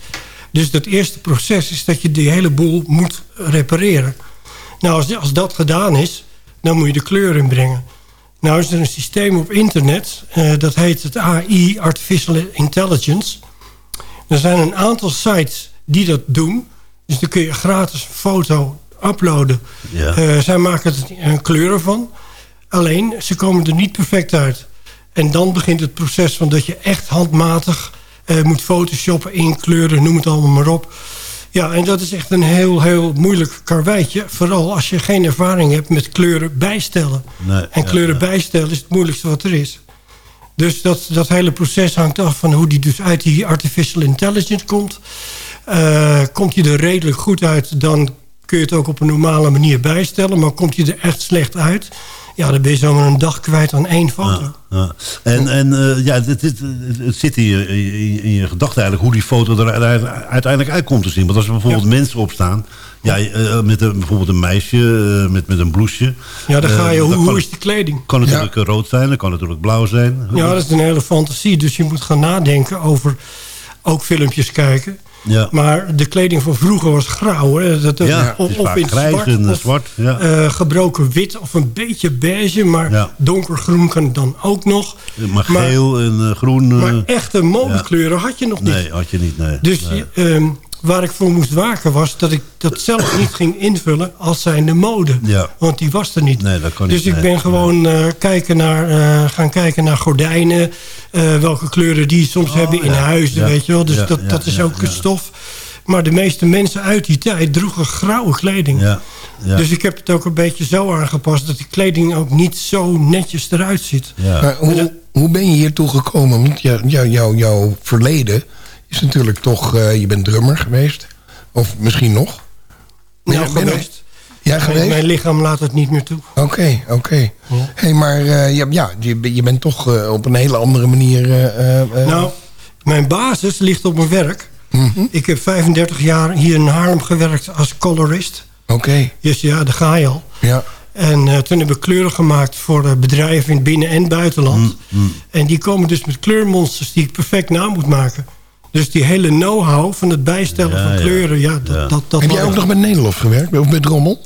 Dus het eerste proces is dat je die hele boel moet repareren. Nou, als, als dat gedaan is, dan moet je de kleur inbrengen. Nou is er een systeem op internet, uh, dat heet het AI, Artificial Intelligence. Er zijn een aantal sites die dat doen. Dus dan kun je gratis een foto uploaden. Ja. Uh, zij maken er een kleuren van. Alleen, ze komen er niet perfect uit. En dan begint het proces van dat je echt handmatig uh, moet photoshoppen, inkleuren, noem het allemaal maar op. Ja, en dat is echt een heel, heel moeilijk karweitje. Vooral als je geen ervaring hebt met kleuren bijstellen. Nee, en kleuren ja. bijstellen is het moeilijkste wat er is. Dus dat, dat hele proces hangt af van hoe die dus uit die artificial intelligence komt. Uh, komt hij er redelijk goed uit, dan kun je het ook op een normale manier bijstellen. Maar komt hij er echt slecht uit, ja, dan ben je zomaar een dag kwijt aan één foto. Ja, ja. En, en uh, ja, het, het, het zit in je, in, je gedachten eigenlijk hoe die foto er uiteindelijk uit komt te zien. Want als er bijvoorbeeld ja. mensen op staan, ja, uh, met een, bijvoorbeeld een meisje uh, met, met een blouseje. Ja, dan ga je, hoe, hoe is die kleding? Kan natuurlijk ja. rood zijn, dat kan natuurlijk blauw zijn. Ja, dat is een hele fantasie. Dus je moet gaan nadenken over ook filmpjes kijken. Ja. Maar de kleding van vroeger was grauw. Hè? Dat, dat- Ja, vaak in grijs zwart, en of, zwart, ja. eh, gebroken wit of een beetje beige. Maar Ja. donkergroen kan het dan ook nog. Maar geel en eh, groen... eh, Maar echte modekleuren had je nog niet. nee, had je niet, nee. Dus Nee. ehm, waar ik voor moest waken was dat ik dat zelf niet ging invullen als zijnde mode. Ja. Want die was er niet. Nee, dat kan niet, dus ik nee. ben gewoon eh, kijken naar, eh, gaan kijken naar gordijnen. eh, welke kleuren die soms hebben in Oh, ja. huizen, Ja. weet je wel. Dus Ja, dat, ja, dat is ja, ook ja. stof. Maar de meeste mensen uit die tijd droegen grauwe kleding. Ja, ja. Dus ik heb het ook een beetje zo aangepast... dat die kleding ook niet zo netjes eruit ziet. ja. Maar hoe, hoe ben je hiertoe gekomen? Want jou, jou, jou- jouw verleden is natuurlijk toch... eh, je bent drummer geweest. Of misschien nog. Nou, ben geweest. Ja, Mijn, geweest? mijn lichaam laat het niet meer toe. Oké, oké. hey, maar eh, ja, ja, je, je bent toch eh, op een hele andere manier... Nou, mijn basis ligt op mijn werk. mhm. Ik heb 35 jaar hier in Haarlem gewerkt als colorist. Oké, Dus ja, daar ga je al. ja. En toen heb ik kleuren gemaakt voor bedrijven in het binnen- en buitenland. Mm, En die komen dus met kleurmonsters die ik perfect na moet maken. Dus die hele know-how van het bijstellen Ja, van ja. kleuren... Ja, dat, Ja. dat, dat Heb jij ook nog met Nederlof gewerkt? Of met Rommel?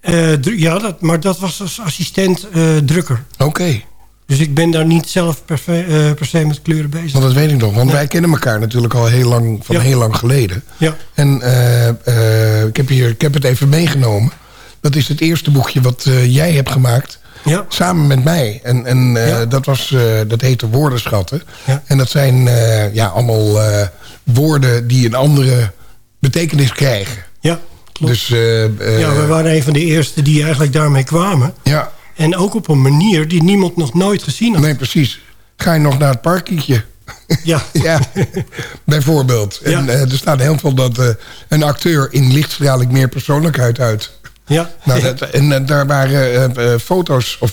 Eh, ja, dat, maar dat was als assistent eh, drukker. Oké, Dus ik ben daar niet zelf per, se- eh, per se met kleuren bezig. want dat weet ik nog. Want wij kennen elkaar natuurlijk al heel lang, van Ja. heel lang geleden. Ja, En eh, eh, ik, heb hier, ik heb het even meegenomen. Dat is het eerste boekje wat eh, jij hebt gemaakt. Ja, Samen met mij. En, en eh, Ja. dat, was, eh, dat heette Woordenschatten. Ja. En dat zijn eh, ja, allemaal woorden die een andere betekenis krijgen. ja, klopt. Dus ja, we waren een van de eerste die eigenlijk daarmee kwamen. ja, En ook op een manier die niemand nog nooit gezien had. nee precies. Ga je nog naar het parkietje? Ja, *laughs* Ja, bijvoorbeeld. En Ja. er staat heel veel dat een acteur in lichtstraling meer persoonlijkheid uit. Ja. Nou, dat, en eh, daar waren eh, eh, foto's of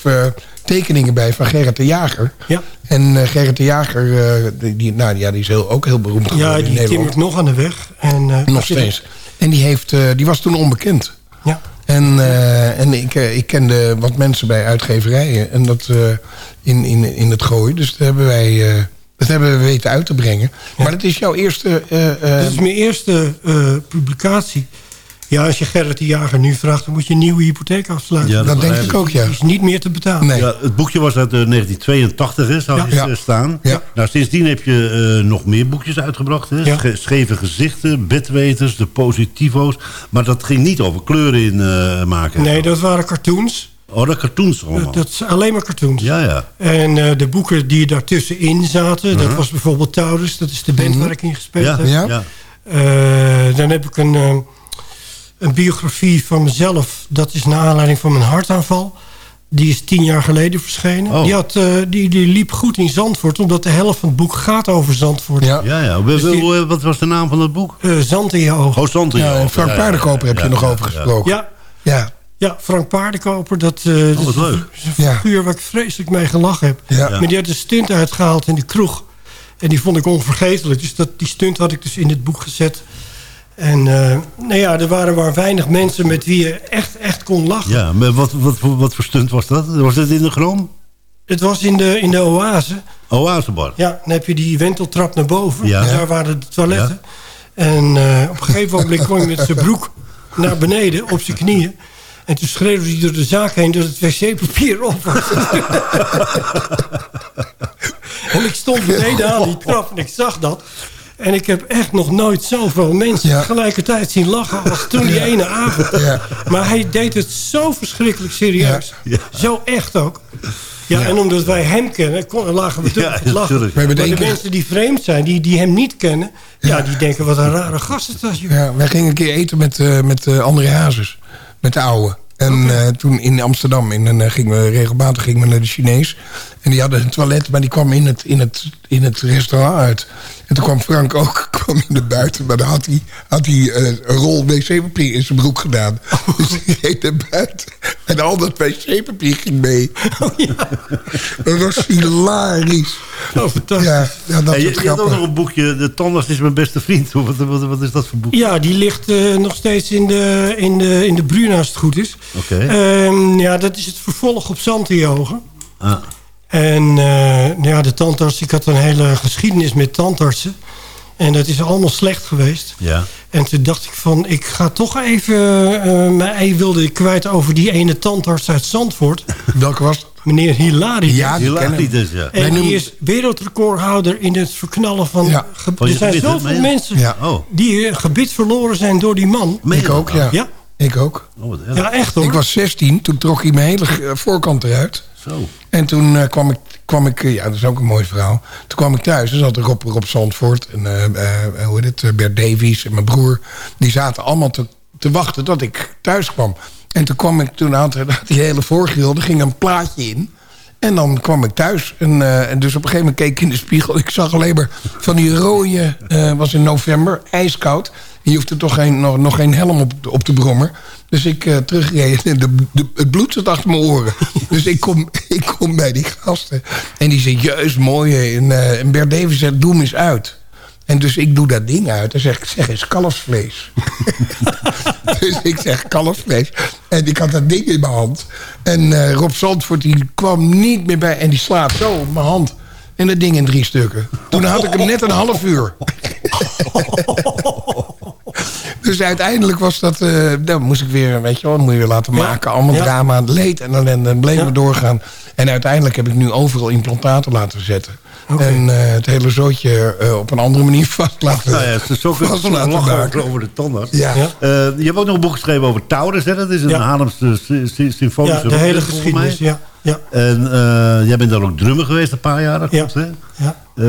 tekeningen bij van Gerrit de Jager. ja. En Gerrit de Jager, die, die- nou, ja, die is heel, ook heel beroemd geworden ja in die Nederland. timmert nog aan de weg. En, Nog steeds. En die, heeft, die was toen onbekend. Ja, En, en ik, ik kende wat mensen bij uitgeverijen. En dat in, in, in het gooien. Dus dat hebben wij... dat hebben we weten uit te brengen. Maar dat is jouw eerste... eh, dit is mijn eerste publicatie. Ja, als je Gerrit de Jager nu vraagt... dan moet je een nieuwe hypotheek afsluiten. Ja, dat denk ik ook, ja. Is niet meer te betalen. Nee. Ja, het boekje was uit eh, 1982, hè, zou Ja. je Ja. eh, staan. Ja. Nou, sindsdien heb je eh, nog meer boekjes uitgebracht. Hè? Scheve gezichten, bedweters, de positivo's. Maar dat ging niet over kleuren in eh, maken. Nee, dat waren cartoons. Oh, dat cartoons allemaal. Dat, is alleen maar cartoons. Ja, ja. En eh, de boeken die daartussenin zaten... dat was bijvoorbeeld Taurus. Dat is de band waar ik in gespeeld Ja, heb. ja. Ja. Eh, dan heb ik een, eh, een biografie van mezelf. Dat is naar aanleiding van mijn hartaanval. Die is tien jaar geleden verschenen. Oh. Die, had, eh, die, die liep goed in Zandvoort. Omdat de helft van het boek gaat over Zandvoort. Ja. Ja, ja. Dus die- Hoe- Wat was de naam van het boek? Eh, zand in je ogen. Oh, Zand in je Ja. Frank Ja, ja, Paardenkoper heb je ja, nog ja, over ja. gesproken. Ja, Ja. ja, Frank Paardenkoper. Dat, eh, dat wat is een- leuk. een Ja. figuur waar ik vreselijk mee gelachen heb. Ja. Maar die had een stunt uitgehaald in de kroeg. En die vond ik onvergetelijk. Dus dat, die stunt had ik dus in het boek gezet. En nou ja, er waren maar weinig mensen met wie je echt, echt kon lachen. Ja, maar wat, wat, wat, voor stunt was dat? Was dat in de Groom? Het was in de, in de oase. Oasebar. Ja, dan heb je die wenteltrap naar boven. Ja. Dus daar waren de toiletten. En eh, op een gegeven moment kwam hij met zijn broek naar beneden op zijn knieën. En toen schreeuwde hij door de zaak heen dat het wc-papier op was. *laughs* en ik stond beneden aan die trap en ik zag dat. En ik heb echt nog nooit zoveel mensen Ja. tegelijkertijd zien lachen als toen die ene avond. Ja. Maar hij deed het zo verschrikkelijk serieus. Ja. Zo echt ook. Ja, en omdat wij hem kennen, kon, lagen we Ja, natuurlijk te lachen. natuurlijk. Maar de mensen die vreemd zijn, die, die hem niet kennen... Ja. die denken, wat een rare gast is dat. Ja, wij gingen een keer eten met, eh met eh André Hazes. Met de oude. En eh, toen in Amsterdam in, en, eh, gingen we regelmatig gingen we naar de Chinees. En die hadden een toilet, maar die kwam in het, in het, in het restaurant uit. En toen kwam Frank ook *laughs* kwam in de buiten. Maar dan had hij, had hij eh, een rol wc-papier in zijn broek gedaan. Dus hij reed naar buiten. En al dat wc-papier ging mee. *laughs* Dat was hilarisch. Oh, fantastisch. Ja, ja dat Hey, je, je had ook nog een boekje, De Tandarts is mijn beste vriend. *laughs* Wat, wat, wat is dat voor boek? Ja, die ligt eh, nog steeds in de, in de, in de Bruna, als het goed is. Oké. Ehm, ja, dat is het vervolg op Zandiogen. Ah, En eh, ja, de tandarts, ik had een hele geschiedenis met tandartsen. En dat is allemaal slecht geweest. Ja. En toen dacht ik van, ik ga toch even eh, mijn ei wilde ik kwijt over die ene tandarts uit Zandvoort. *laughs* Welke was dat? Meneer Hilari. Ja, die kennen we. Hilaritas, ja. En die is wereldrecordhouder in het verknallen van... Ja. je er zijn gebit, zoveel Meen mensen Ja. Oh, die eh, gebit verloren zijn door die man. meen Ik ook, ja. Ja, Ik ook. Oh, ja echt hoor. Ik was 16, toen trok hij mijn hele voorkant eruit. Zo. En toen eh, kwam ik, kwam ik eh, ja, dat is ook een mooi verhaal. Toen kwam ik thuis, er zat Rob, Rob Zandvoort en eh, hoe heet het, Bert Davies en mijn broer. Die zaten allemaal te, te wachten tot ik thuis kwam. En toen kwam ik, toen had die hele voorgrill, er ging een plaatje in. En dan kwam ik thuis. En, eh, en dus op een gegeven moment keek ik in de spiegel. Ik zag alleen maar van die rode, eh was in november, ijskoud. Je hoefde toch geen, nog, nog geen helm op, op de brommer. Dus ik eh terugreed en de, de, het bloed zat achter mijn oren. *laughs* Dus ik kom, ik kom bij die gasten. En die zegt, juist mooi. hè. En, en Bert Davis zegt, doe hem eens uit. En dus ik doe dat ding uit en zeg, ik zeg eens kalfsvlees. *laughs* dus ik zeg kalfsvlees. En ik had dat ding in mijn hand. En eh, Rob Zandvoort die kwam niet meer bij. En die slaat zo op mijn hand. En dat ding in drie stukken. Toen had ik hem net een half uur. *laughs* dus uiteindelijk was dat... eh dan moest ik weer, weet je wel, moet je weer laten Ja. maken. Allemaal Ja. drama, leed en ellende. Bleven Ja. we doorgaan. En uiteindelijk heb ik nu overal implantaten laten zetten. En eh, het hele zootje eh, op een andere manier *laughs* vast laten, Nou ja, het is ook een lachen over, de tandarts. Ja. Eh, je hebt ook nog een boek geschreven over Taurus. Hè? Dat is een Ja. Haarlemse sy- sy- symfonische ja, de hele geschiedenis. Ja, ja, En eh, jij bent daar ook drummer geweest een paar jaar, dat Ja. klopt, hè? ja. Eh,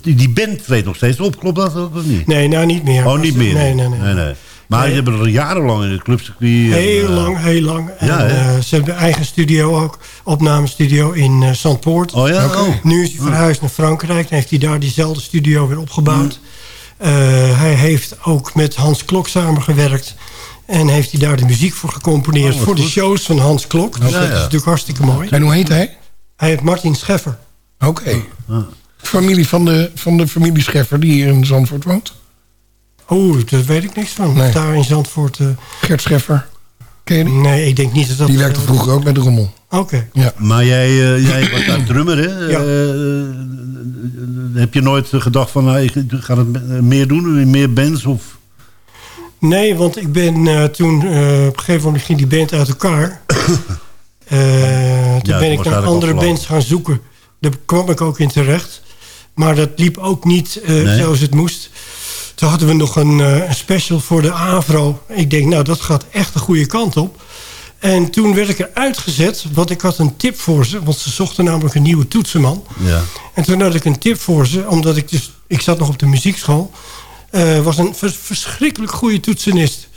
die, die band treedt nog steeds op, klopt dat ook of niet? Nee, nou niet meer. Oh, niet meer? Nee, nee, Nee. Je hebt er jarenlang in het clubcircuit... en, Heel eh, lang, heel lang. Ja, en, eh, ze hebben een eigen studio ook, opnamestudio in eh Zandpoort. Oh ja? Oh. Nu is hij verhuisd naar Frankrijk en heeft hij daar diezelfde studio weer opgebouwd. Mm. Eh, hij heeft ook met Hans Klok samengewerkt. En heeft hij daar de muziek voor gecomponeerd. Oh, voor de shows van Hans Klok. Dus Ja, dat ja. is natuurlijk hartstikke mooi. En hoe heet hij? Hij heet Martin Scheffer. Oké. Familie van de, van de familie Scheffer die hier in Zandvoort woont. Oeh, daar weet ik niks van. Nee. Daar in Zandvoort. eh, Gert Scheffer. Ken je die? nee, ik denk niet dat dat... Die werkte vroeger ook bij de Rommel. Oké. Maar jij, eh, jij was daar *clears throat* drummer, hè? Ja. Eh, heb je nooit gedacht van, nou, ik ga het meer doen? Meer bands? Of... Nee, want ik ben eh, toen... eh, op een gegeven moment ging die band uit elkaar. *coughs* Eh, toen Ja, ben ik naar andere bands gaan zoeken. Daar kwam ik ook in terecht. Maar dat liep ook niet eh, Nee. zoals het moest. Toen hadden we nog een, eh, een special voor de AVRO. Ik denk, nou, dat gaat echt de goede kant op. En toen werd ik eruit gezet, want ik had een tip voor ze. Want ze zochten namelijk een nieuwe toetsenman. Ja. En toen had ik een tip voor ze, omdat ik dus... Ik zat nog op de muziekschool. eh, was een vers- verschrikkelijk goede toetsenist.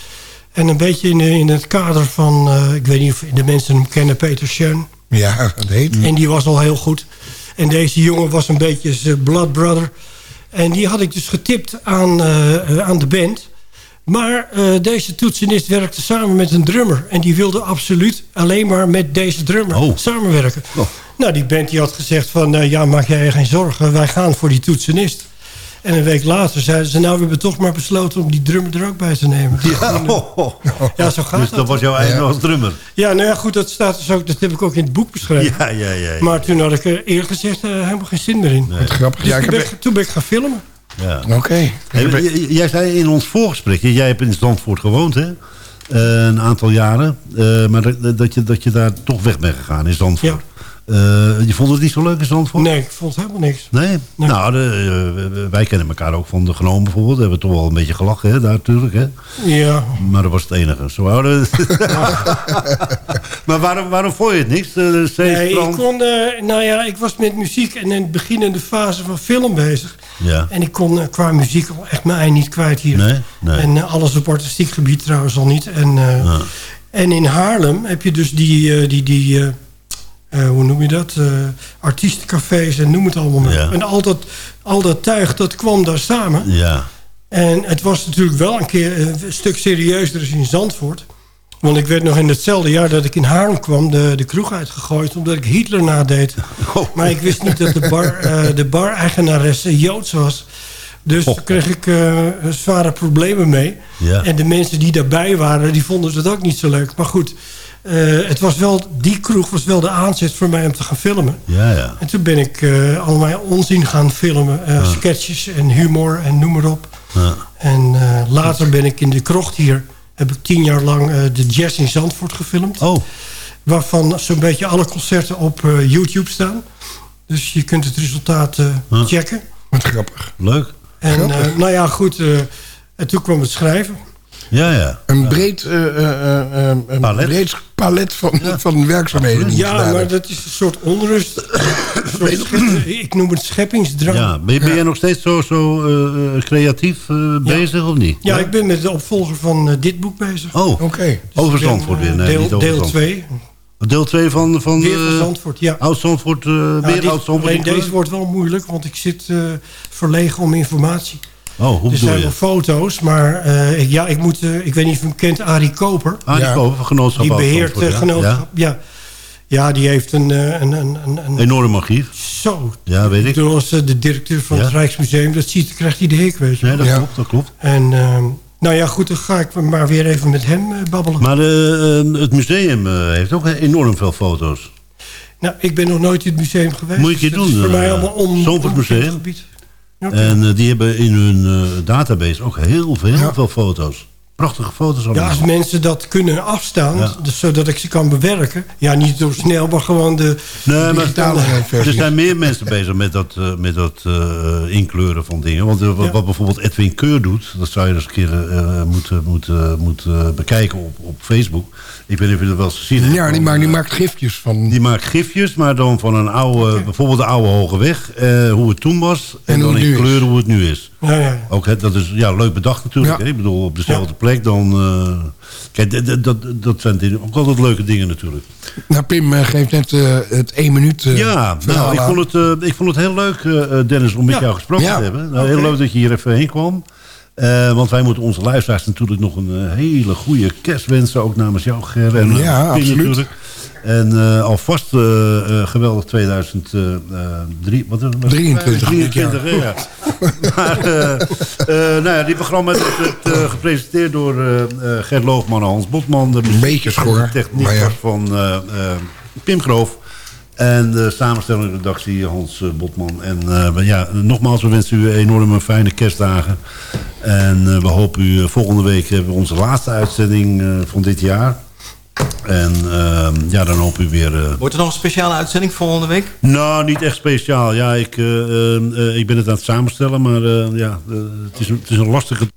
En een beetje in, in het kader van... eh, ik weet niet of de mensen hem kennen, Peter Schoen. Ja, dat heet. En die was al heel goed. En deze jongen was een beetje zijn blood brother. En die had ik dus getipt aan, eh, aan de band. Maar eh, deze toetsenist werkte samen met een drummer. En die wilde absoluut alleen maar met deze drummer Oh. samenwerken. Oh. Nou, die band die had gezegd van... eh, ja, maak jij je geen zorgen, wij gaan voor die toetsenist. En een week later zeiden ze... nou, we hebben toch maar besloten om die drummer er ook bij te nemen. Ja, oh, oh. Ja, zo gaat Dus dat. dat was jouw eigen als drummer? Ja, nou ja, goed, dat staat dus ook... dat heb ik ook in het boek beschreven. Ja, ja, ja. ja. Maar toen had ik er eerlijk gezegd eh, helemaal geen zin meer in. Wat grappig. Dus Ja, ik toen, heb... ben ik, toen ben ik gaan filmen. ja. Oké. Hey, j- jij zei in ons voorgesprek, jij hebt in Zandvoort gewoond, hè? Eh, een aantal jaren. Eh, maar dat, dat, je, dat je daar toch weg bent gegaan in Zandvoort. Eh, je vond het niet zo leuk in Zandvoort? Nee, ik vond helemaal niks. Nee? Nee. Nou, de, eh, wij kennen elkaar ook van de Genoom bijvoorbeeld. Daar hebben we toch wel een beetje gelachen, hè? Daar natuurlijk, hè? Ja, Maar dat was het enige. Zo ouden. *laughs* maar waarom, waarom vond je het niks? De zee, nee, ik kon... eh, nou ja, ik was met muziek en in het beginnende fase van film bezig. Ja. En ik kon eh, qua muziek al echt mijn ei niet kwijt hier. Nee? Nee. En eh, alles op artistiek gebied trouwens al niet. En, eh, Ja. en in Haarlem heb je dus die... eh, die, die eh, hoe noem je dat? Eh, artiestencafés en noem het allemaal maar. Ja. En al dat, al dat tuig, dat kwam daar samen. Ja. En het was natuurlijk wel een keer een stuk serieuzer in Zandvoort. Want ik werd nog in hetzelfde jaar dat ik in Haarlem kwam... de, de kroeg uitgegooid omdat ik Hitler nadeed. Oh. Maar ik wist niet dat de bar, eh, de bar-eigenaresse Joods was. Dus daar kreeg ik zware problemen mee. Ja. En de mensen die daarbij waren, die vonden het ook niet zo leuk. Maar goed, eh, het was wel, die kroeg was wel de aanzet voor mij om te gaan filmen. Ja, ja. En toen ben ik eh, allemaal onzin gaan filmen. eh, Sketches en humor en noem maar op. Ja. En eh, later ben ik in de krocht hier... heb ik tien jaar lang eh, de jazz in Zandvoort gefilmd. Oh, Waarvan zo'n beetje alle concerten op eh, YouTube staan. Dus je kunt het resultaat eh, Ja. checken. Wat grappig. leuk. En eh, nou ja, goed. eh, en toen kwam het schrijven. Ja, ja. Een breed, eh, eh, eh, eh, een Palet. breed palet van, van werkzaamheden. Ja, maar dat is een soort onrust. *coughs* Een soort schep- ik noem het scheppingsdrang. ja. Ben, jij nog steeds zo, zo creatief bezig of niet? Ja, ik ben met de opvolger van dit boek bezig. Oh, Oké. over Ik ben, Zandvoort weer. Nee, deel, niet over deel Zandvoort. 2. Deel 2 van, van, Weer van eh, Zandvoort, ja. Oud-Zandvoort, eh Ja, weer dit- alleen deze wordt wel moeilijk, want ik zit eh, verlegen om informatie. Oh, hoe er bedoel zijn je? wel foto's, maar eh, ik, ja, ik, moet, eh, ik weet niet of u kent, Arie Koper. Die Ja. komen van Genootschap Die beheert eh, ja. genootschap. Ja. Ja. die heeft een... een, een, een, Enorm archief. zo. Ja, weet Ik als eh, de directeur van het Rijksmuseum dat ziet, krijgt hij de hik, weet je. Nee, dat Ja. klopt, dat klopt. En ehm, nou ja, goed, dan ga ik maar weer even met hem babbelen. Maar eh, eh, het museum heeft ook enorm veel foto's. nou, ik ben nog nooit in het museum geweest. Moet je dus dat doen, is voor mij allemaal om, onbekend Museum. gebied. En eh, die hebben in hun eh, database ook heel veel, heel veel foto's. Prachtige foto's Ja, allemaal. als mensen dat kunnen afstaan, Ja. dus zodat ik ze kan bewerken. Ja, niet door snel, maar gewoon de Nee, maar digitale er versie. zijn meer mensen bezig met dat, eh, met dat eh, inkleuren van dingen. Want eh, wat, Ja. wat bijvoorbeeld Edwin Keur doet... dat zou je eens een keer eh, moeten, moeten, moeten bekijken op, op Facebook. Ik weet niet of je dat wel eens gezien hebt. Ja, die, maakt, die maakt gifjes van... Die maakt gifjes, maar dan van een oude, bijvoorbeeld de oude Hoge Weg, eh, hoe het toen was. En, dan in kleuren hoe het nu is. Ja, ja, ja. Ook het, dat is ja, leuk bedacht natuurlijk. Ja. Hè? Ik bedoel, op dezelfde plek dan... eh, kijk, dat, dat, dat, dat zijn ook altijd leuke dingen natuurlijk. Nou, Pim eh, geeft net eh, het één minuut ja, nou, ik vond, het, ik vond het heel leuk, Dennis, om met Ja. jou gesproken Ja. te hebben. Nou, Heel leuk dat je hier even heen kwam. Want wij moeten onze luisteraars natuurlijk nog een hele goede kerst wensen. Ook namens jou, Ger. En Ja, absoluut. natuurlijk. En eh, alvast eh, eh, geweldig 2003. Wat, 23 dit 23, hè, ja. *laughs* maar, nou ja, die programma werd gepresenteerd door Gert Loogman en Hans Botman. De beetje schor, techniek ja. van Pim Groof. En de samenstelling en redactie Hans Botman. En ja, nogmaals, we wensen u enorme fijne kerstdagen. En we hopen u volgende week hebben we onze laatste uitzending van dit jaar. En eh, ja, dan hoop u weer... eh, Wordt er nog een speciale uitzending volgende week? nou, niet echt speciaal. Ja, ik, eh, eh, eh, ik ben het aan het samenstellen, maar ja, het, is een, het is een lastige...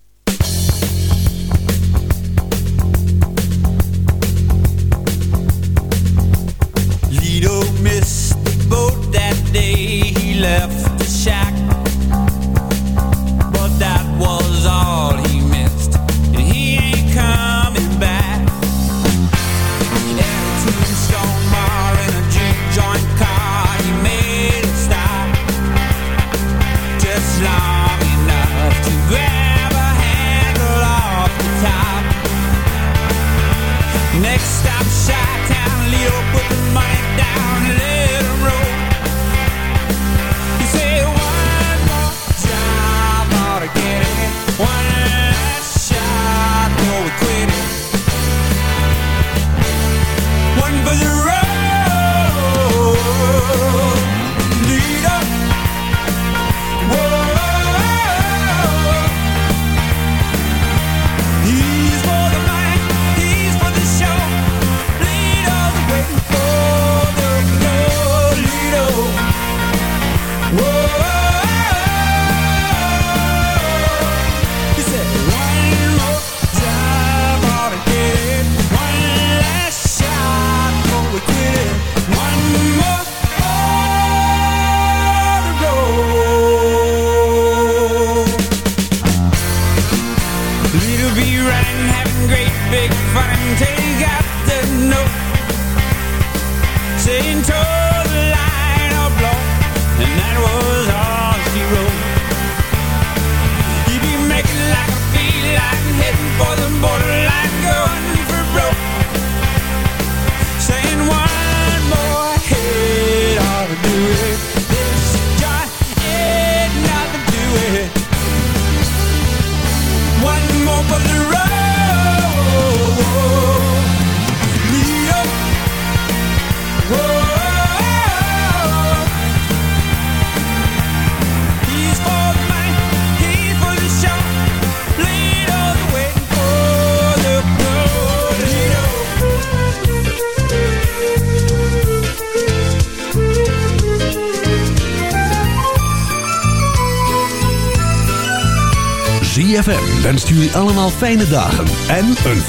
wenst jullie allemaal fijne dagen. En een